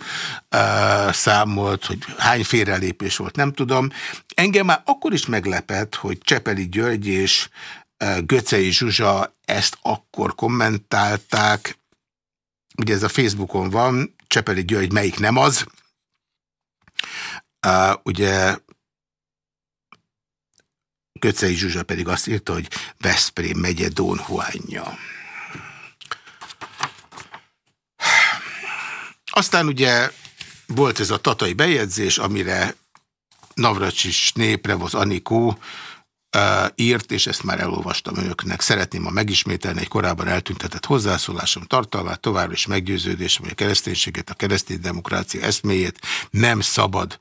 S1: uh, számolt, hogy hány félrelépés volt, nem tudom, Engem már akkor is meglepett, hogy Csepeli György és Göcei Zsuzsa ezt akkor kommentálták. Ugye ez a Facebookon van, Csepeli György melyik nem az. Ugye Göcei Zsuzsa pedig azt írta, hogy Veszprém megye Don Juanja. Aztán ugye volt ez a tatai bejegyzés, amire Navracsis Néprevoz Anikó írt, és ezt már elolvastam önöknek. Szeretném ma megismételni egy korábban eltüntetett hozzászólásom tartalmát, továbbra is meggyőződésem, hogy a kereszténységet, a keresztény demokrácia eszméjét nem szabad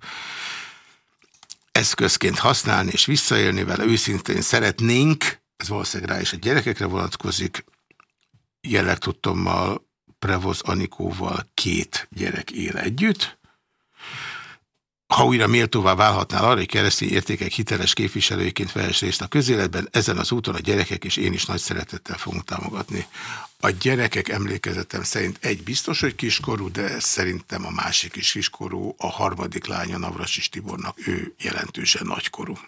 S1: eszközként használni és visszaélni vele. Őszintén szeretnénk, ez valószínűleg rá is a gyerekekre vonatkozik, jelenleg tudtommal Prevoz Anikóval két gyerek él együtt, ha újra méltóvá válhatnál arra, hogy keresztény értékek hiteles képviselőiként vehess részt a közéletben, ezen az úton a gyerekek és én is nagy szeretettel fogunk támogatni. A gyerekek emlékezetem szerint egy biztos, hogy kiskorú, de szerintem a másik is kiskorú, a harmadik lánya Navrasis Tibornak, ő jelentősen nagykorú.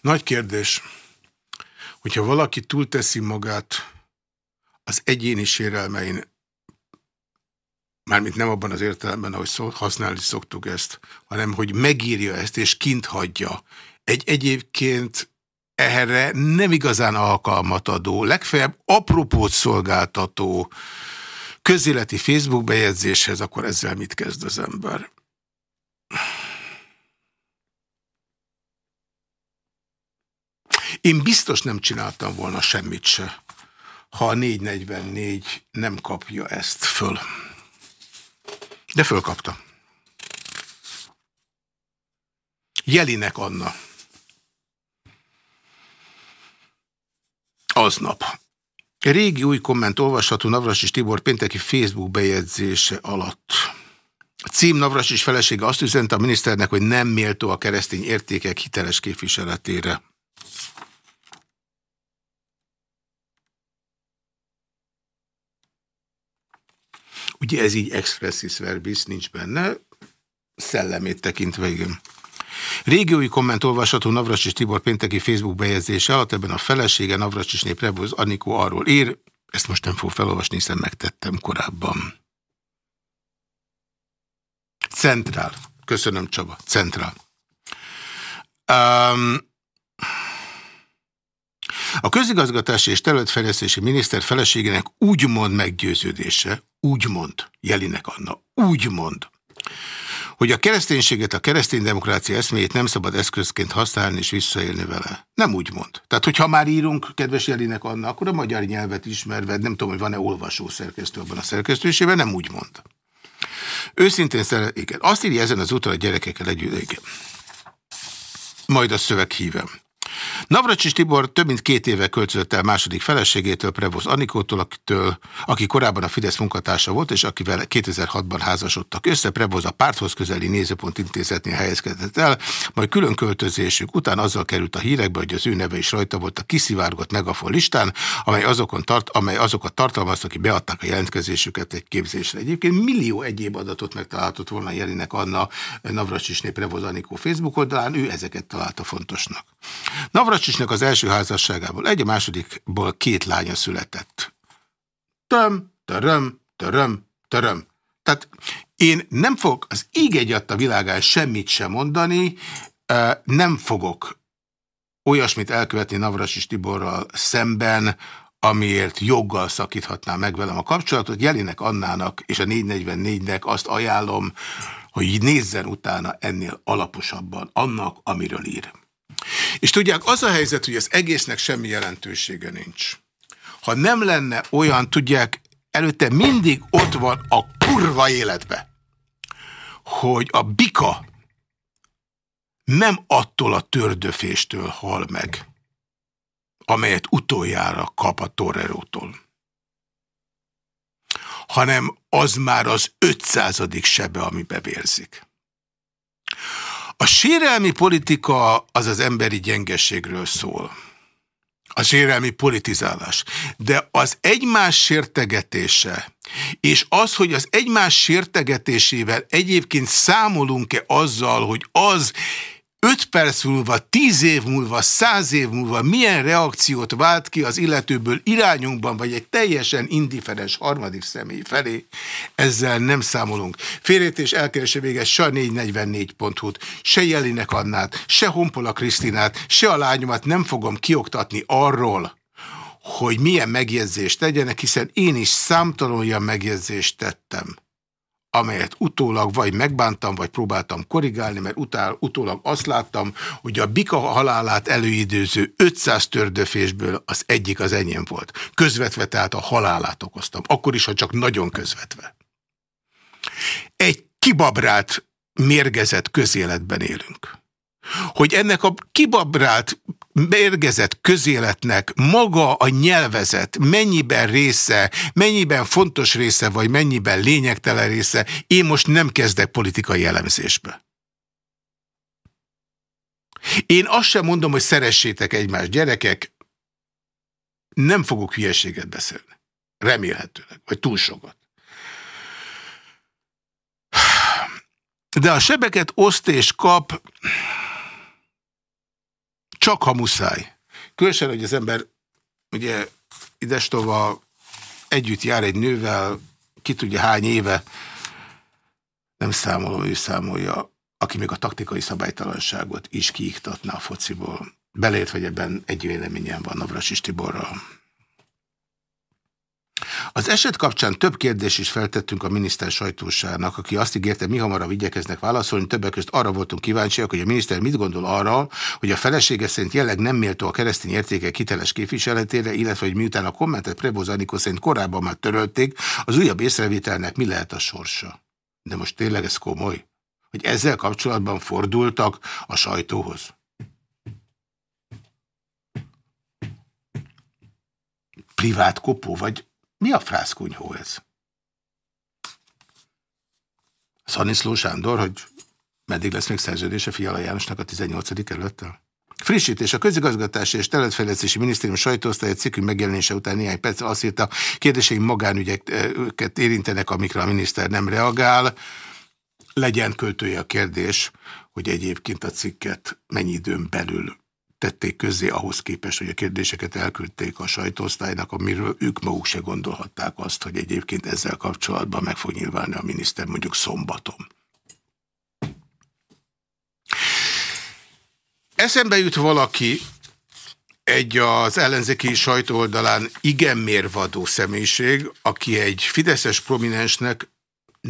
S1: Nagy kérdés, hogyha valaki túlteszi magát az egyéni sérelmein, mármint nem abban az értelemben, ahogy szó, használni szoktuk ezt, hanem hogy megírja ezt és kint hagyja. Egy egyébként erre nem igazán alkalmat adó, legfeljebb apropót szolgáltató közéleti Facebook bejegyzéshez, akkor ezzel mit kezd az ember? Én biztos nem csináltam volna semmit se ha a 444 nem kapja ezt föl. De fölkapta. Jelinek Anna. Aznap. Régi új komment olvasható Navrasis Tibor pénteki Facebook bejegyzése alatt. A cím Navrasis felesége azt üzente a miniszternek, hogy nem méltó a keresztény értékek hiteles képviseletére. Ugye ez így expressis verbis nincs benne, szellemét tekintve, igen. Régiói komment olvasható Navracsis Tibor pénteki Facebook bejegyzése alatt ebben a felesége Navracsisné Prevoz Anikó arról ír, ezt most nem fog felolvasni, hiszen megtettem korábban. Centrál. Köszönöm Csaba. Centrál. Um, a közigazgatási és területfejlesztési miniszter feleségének úgymond meggyőződése, úgymond, Jelinek Anna, úgymond, hogy a kereszténységet, a keresztény demokrácia eszméjét nem szabad eszközként használni és visszaélni vele. Nem úgy mond. Tehát, hogyha már írunk, kedves Jelinek Anna, akkor a magyar nyelvet ismerve, nem tudom, hogy van-e olvasó szerkesztő abban a szerkesztőségben, nem úgy mond. Őszintén szeret. Azt írja ezen az úton a gyerekekkel együtt, igen. Majd a szöveg hívem. Navracsis Tibor több mint két éve költözött el második feleségétől, Prevoz Anikótól, akitől, aki korábban a Fidesz munkatársa volt, és akivel 2006-ban házasodtak össze. Prevoz a párthoz közeli nézőpont intézetnél helyezkedett el, majd külön költözésük után azzal került a hírekbe, hogy az ő neve is rajta volt a kiszivárgott megafon listán, amely, azokon tart, amely azokat tartalmazta, aki beadták a jelentkezésüket egy képzésre. Egyébként millió egyéb adatot megtalálhatott volna Jelinek Anna Navracsisné Prevoz Anikó Facebook oldalán, ő ezeket találta fontosnak. Navracsisnek az első házasságából egy, a másodikból két lánya született. Töm, töröm, töröm, töröm. Tehát én nem fogok az íg a világán semmit sem mondani, nem fogok olyasmit elkövetni Navrasis Tiborral szemben, amiért joggal szakíthatná meg velem a kapcsolatot. Jelinek Annának és a 444-nek azt ajánlom, hogy nézzen utána ennél alaposabban annak, amiről ír. És tudják, az a helyzet, hogy az egésznek semmi jelentősége nincs. Ha nem lenne olyan, tudják, előtte mindig ott van a kurva életbe, hogy a bika nem attól a tördöféstől hal meg, amelyet utoljára kap a torrerótól, hanem az már az ötszázadik sebe, ami bevérzik. A sérelmi politika az az emberi gyengeségről szól. A sérelmi politizálás. De az egymás sértegetése, és az, hogy az egymás sértegetésével egyébként számolunk-e azzal, hogy az 5 perc múlva, 10 év múlva, 100 év múlva milyen reakciót vált ki az illetőből irányunkban, vagy egy teljesen indiferens harmadik személy felé, ezzel nem számolunk. Félretés elkeresse vége se a 444.hu-t, se Jelinek Annát, se Honpola Krisztinát, se a lányomat nem fogom kioktatni arról, hogy milyen megjegyzést tegyenek, hiszen én is számtalan olyan megjegyzést tettem amelyet utólag vagy megbántam, vagy próbáltam korrigálni, mert utál, utólag azt láttam, hogy a bika halálát előidőző 500 tördöfésből az egyik az enyém volt. Közvetve tehát a halálát okoztam. Akkor is, ha csak nagyon közvetve. Egy kibabrált, mérgezett közéletben élünk. Hogy ennek a kibabrált mérgezett közéletnek maga a nyelvezet mennyiben része, mennyiben fontos része, vagy mennyiben lényegtelen része, én most nem kezdek politikai elemzésbe. Én azt sem mondom, hogy szeressétek egymást gyerekek, nem fogok hülyeséget beszélni. Remélhetőleg, vagy túl sokat. De a sebeket oszt és kap, csak ha muszáj. Különösen, hogy az ember ugye idestova együtt jár egy nővel, ki tudja hány éve, nem számolom, ő számolja, aki még a taktikai szabálytalanságot is kiiktatná a fociból. Belért, hogy ebben egy véleményen van Navrasis Tiborral. Az eset kapcsán több kérdés is feltettünk a miniszter sajtósának, aki azt ígérte, mi hamarabb igyekeznek válaszolni. Többek között arra voltunk kíváncsiak, hogy a miniszter mit gondol arra, hogy a felesége szerint jelenleg nem méltó a keresztény értékek hiteles képviseletére, illetve hogy miután a kommentet Preboz Anikó szerint korábban már törölték, az újabb észrevételnek mi lehet a sorsa. De most tényleg ez komoly? Hogy ezzel kapcsolatban fordultak a sajtóhoz? Privát kopó, vagy mi a frászkunyhó ez? Szaniszló Sándor, hogy meddig lesz még szerződése Fiala Jánosnak a 18. kerülettel? Frissítés. A közigazgatási és területfejlesztési minisztérium sajtóosztály cikkű megjelenése után néhány perc azt írta, kérdéseim magánügyeket érintenek, amikre a miniszter nem reagál. Legyen költője a kérdés, hogy egyébként a cikket mennyi időn belül tették közzé ahhoz képest, hogy a kérdéseket elküldték a sajtóosztálynak, amiről ők maguk se gondolhatták azt, hogy egyébként ezzel kapcsolatban meg fog nyilvánni a miniszter mondjuk szombaton. Eszembe jut valaki, egy az ellenzéki sajtóoldalán igen mérvadó személyiség, aki egy fideszes prominensnek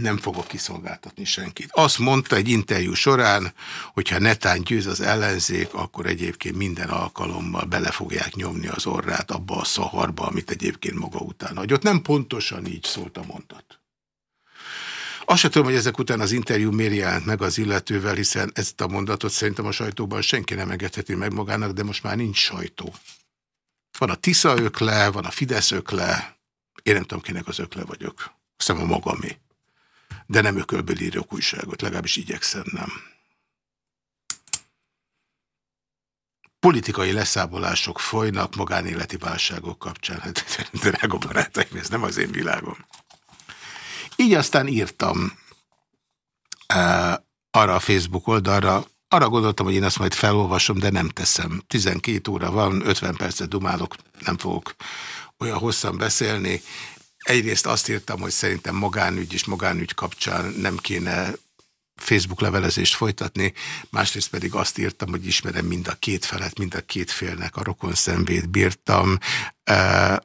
S1: nem fogok kiszolgáltatni senkit. Azt mondta egy interjú során, hogyha netán győz az ellenzék, akkor egyébként minden alkalommal bele fogják nyomni az orrát abba a szaharba, amit egyébként maga után hagyott. Nem pontosan így szólt a mondat. Azt sem tudom, hogy ezek után az interjú miért jelent meg az illetővel, hiszen ezt a mondatot szerintem a sajtóban senki nem engedheti meg magának, de most már nincs sajtó. Van a Tisza ökle, van a Fidesz ökle, én nem tudom, kinek az ökle vagyok. Hiszem a magamé. De nem ökölből írok újságot, legalábbis igyekszem nem. Politikai leszámolások folynak magánéleti válságok kapcsán. Hát, drága barátaim, ez nem az én világom. Így aztán írtam uh, arra a Facebook oldalra, arra gondoltam, hogy én azt majd felolvasom, de nem teszem. 12 óra van, 50 percet dumálok, nem fogok olyan hosszan beszélni. Egyrészt azt írtam, hogy szerintem magánügy és magánügy kapcsán nem kéne Facebook levelezést folytatni, másrészt pedig azt írtam, hogy ismerem mind a két felet, mind a két félnek a rokon szemvét bírtam,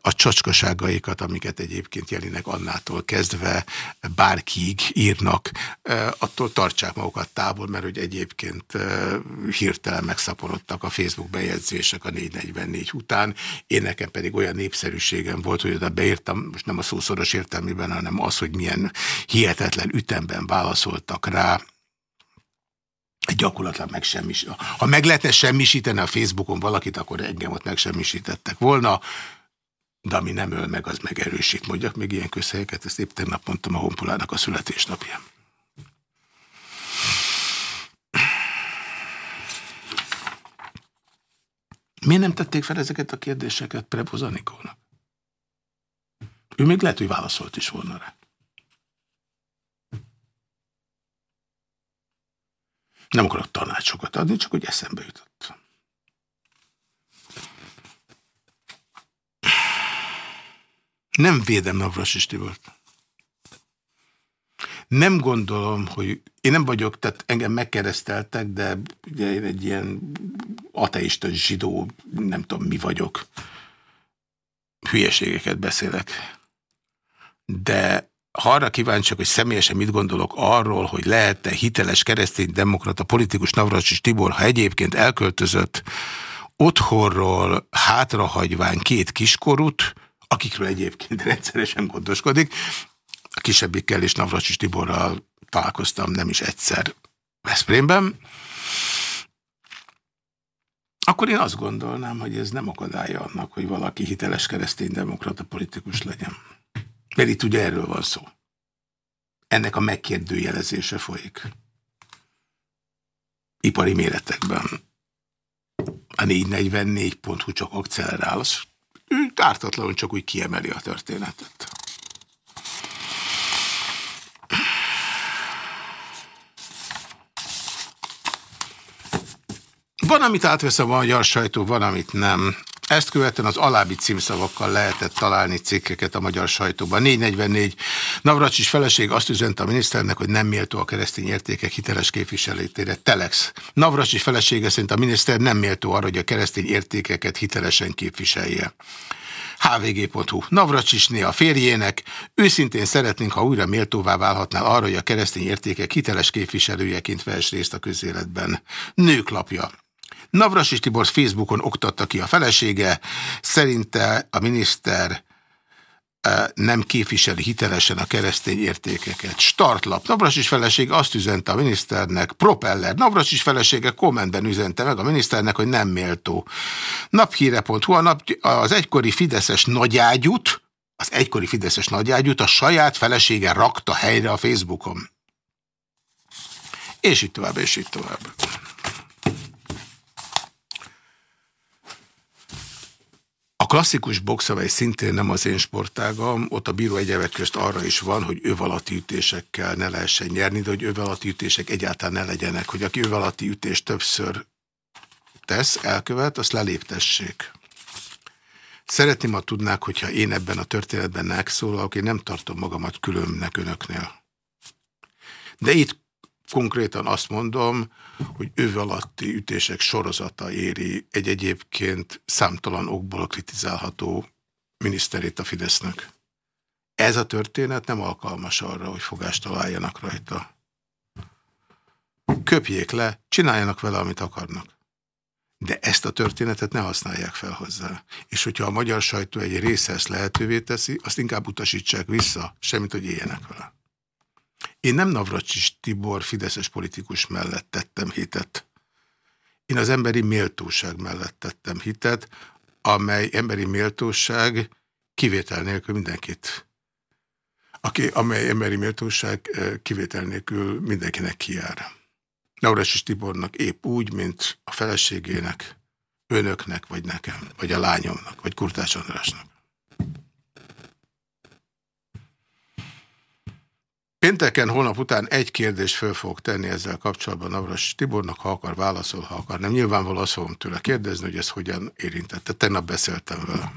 S1: a csacskaságaikat, amiket egyébként Jelinek Annától kezdve bárkiig írnak, attól tartsák magukat távol, mert hogy egyébként hirtelen megszaporodtak a Facebook bejegyzések a 444 után. Én nekem pedig olyan népszerűségem volt, hogy oda beírtam, most nem a szószoros értelmében, hanem az, hogy milyen hihetetlen ütemben válaszoltak rá, gyakorlatilag megsemmis. Ha meg lehetne semmisíteni a Facebookon valakit, akkor engem ott megsemmisítettek volna, de ami nem öl meg, az megerősít. Mondjak még ilyen közhelyeket, ezt épp tegnap mondtam a Honpolának a születésnapján. Miért nem tették fel ezeket a kérdéseket Prepozanikónak? Ő még lehet, hogy válaszolt is volna rá. Nem akarok tanácsokat adni, csak hogy eszembe jutott. Nem védem Navras Tibort. Nem gondolom, hogy én nem vagyok, tehát engem megkereszteltek, de ugye én egy ilyen ateista zsidó, nem tudom mi vagyok. Hülyeségeket beszélek. De ha arra kíváncsiak, hogy személyesen mit gondolok arról, hogy lehet-e hiteles kereszténydemokrata politikus Navracsis Tibor, ha egyébként elköltözött otthonról hátrahagyván két kiskorút, akikről egyébként rendszeresen gondoskodik, a kisebbikkel és Navracsis Tiborral találkoztam nem is egyszer Veszprémben, akkor én azt gondolnám, hogy ez nem akadálya annak, hogy valaki hiteles kereszténydemokrata politikus legyen. Mert itt ugye erről van szó. Ennek a megkérdőjelezése folyik. Ipari méretekben. A 444.hu csak akcelerál, az ő ártatlanul csak úgy kiemeli a történetet. Van, amit átvesz a magyar sajtó, van, amit nem. Ezt követően az alábbi címszavakkal lehetett találni cikkeket a magyar sajtóban. 444. Navracsis feleség azt üzente a miniszternek, hogy nem méltó a keresztény értékek hiteles képviseletére. Telex. Navracsis felesége szerint a miniszter nem méltó arra, hogy a keresztény értékeket hitelesen képviselje hvg.hu. Navracsisné a férjének. Őszintén szeretnénk, ha újra méltóvá válhatnál arra, hogy a keresztény értékek hiteles képviselőjeként vesz részt a közéletben. Nőklapja. Navras és Tibor Facebookon oktatta ki a felesége, szerinte a miniszter e, nem képviseli hitelesen a keresztény értékeket. Startlap. Navras is feleség azt üzente a miniszternek, propeller. Navras is felesége kommentben üzente meg a miniszternek, hogy nem méltó. Naphíre.hu a nap, az egykori Fideszes nagyágyút, az egykori Fideszes nagyágyút a saját felesége rakta helyre a Facebookon. És így tovább, és így tovább. Klasszikus box, amely szintén nem az én sportágam, ott a bíró egyebek közt arra is van, hogy öv alatti ütésekkel ne lehessen nyerni, de hogy öv ütések egyáltalán ne legyenek, hogy aki öv ütést többször tesz, elkövet, azt leléptessék. Szeretném, ha tudnák, hogyha én ebben a történetben megszólalok, én nem tartom magamat különnek önöknél. De itt konkrétan azt mondom, hogy öv alatti ütések sorozata éri egy egyébként számtalan okból kritizálható miniszterét a Fidesznek. Ez a történet nem alkalmas arra, hogy fogást találjanak rajta. Köpjék le, csináljanak vele, amit akarnak. De ezt a történetet ne használják fel hozzá. És hogyha a magyar sajtó egy része ezt lehetővé teszi, azt inkább utasítsák vissza, semmit, hogy éljenek vele. Én nem Navracsis Tibor Fideszes politikus mellett tettem hitet. Én az emberi méltóság mellett tettem hitet, amely emberi méltóság kivétel nélkül mindenkit, aki, amely emberi méltóság kivétel nélkül mindenkinek kijár. Navracsis Tibornak épp úgy, mint a feleségének, önöknek, vagy nekem, vagy a lányomnak, vagy Kurtás Andrásnak. Pénteken, holnap után egy kérdést föl fogok tenni ezzel kapcsolatban Navras Tibornak, ha akar válaszol, ha akar nem. Nyilvánvalóan azt fogom tőle kérdezni, hogy ez hogyan érintette. Tegnap beszéltem vele.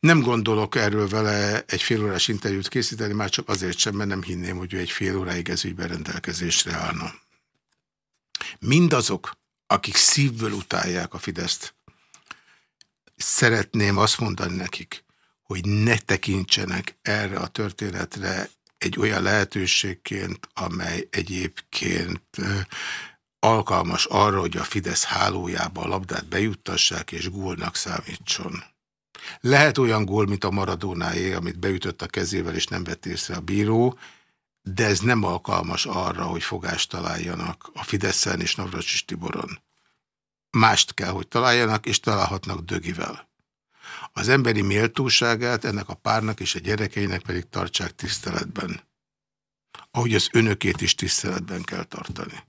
S1: Nem gondolok erről vele egy fél órás interjút készíteni, már csak azért sem, mert nem hinném, hogy ő egy fél óráig ez ügyben rendelkezésre állna. Mindazok, akik szívből utálják a Fideszt, szeretném azt mondani nekik, hogy ne tekintsenek erre a történetre egy olyan lehetőségként, amely egyébként alkalmas arra, hogy a Fidesz hálójába a labdát bejuttassák és gólnak számítson. Lehet olyan gól, mint a Maradónáé, amit beütött a kezével és nem vett észre a bíró, de ez nem alkalmas arra, hogy fogást találjanak a Fideszen és Navracsis Tiboron. Mást kell, hogy találjanak, és találhatnak dögivel. Az emberi méltóságát ennek a párnak és a gyerekeinek pedig tartsák tiszteletben. Ahogy az önökét is tiszteletben kell tartani.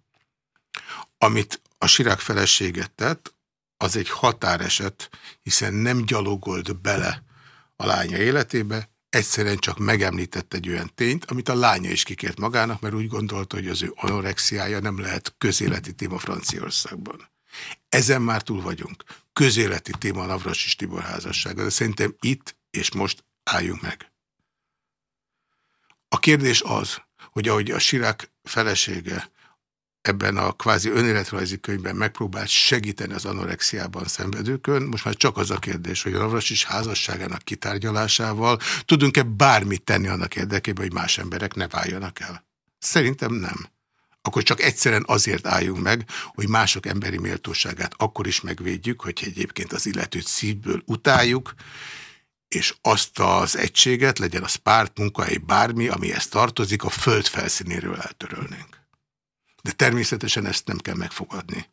S1: Amit a Sirák feleséget tett, az egy határeset, hiszen nem gyalogolt bele a lánya életébe, egyszerűen csak megemlített egy olyan tényt, amit a lánya is kikért magának, mert úgy gondolta, hogy az ő anorexiája nem lehet közéleti téma Franciaországban. Ezen már túl vagyunk. Közéleti téma a Navras Tibor házassága, de szerintem itt és most álljunk meg. A kérdés az, hogy ahogy a Sirák felesége ebben a kvázi önéletrajzi könyvben megpróbált segíteni az anorexiában szenvedőkön. Most már csak az a kérdés, hogy a Navrasis házasságának kitárgyalásával tudunk-e bármit tenni annak érdekében, hogy más emberek ne váljanak el? Szerintem nem. Akkor csak egyszerűen azért álljunk meg, hogy mások emberi méltóságát akkor is megvédjük, hogy egyébként az illetőt szívből utáljuk, és azt az egységet, legyen az párt, munkahely, bármi, amihez tartozik, a föld felszínéről eltörölnénk. De természetesen ezt nem kell megfogadni.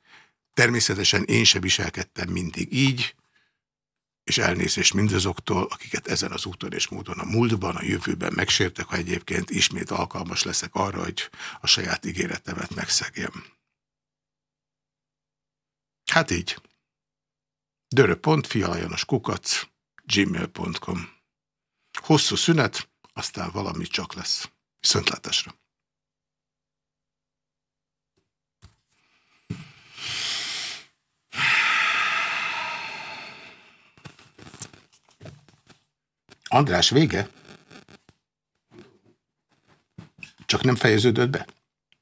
S1: Természetesen én se viselkedtem mindig így, és elnézést mindazoktól, akiket ezen az úton és módon a múltban, a jövőben megsértek, ha egyébként ismét alkalmas leszek arra, hogy a saját ígéretemet megszegjem. Hát így. Dörö.fialajanos kukac gmail.com Hosszú szünet, aztán valami csak lesz. Viszontlátásra! András, vége? Csak nem fejeződött be?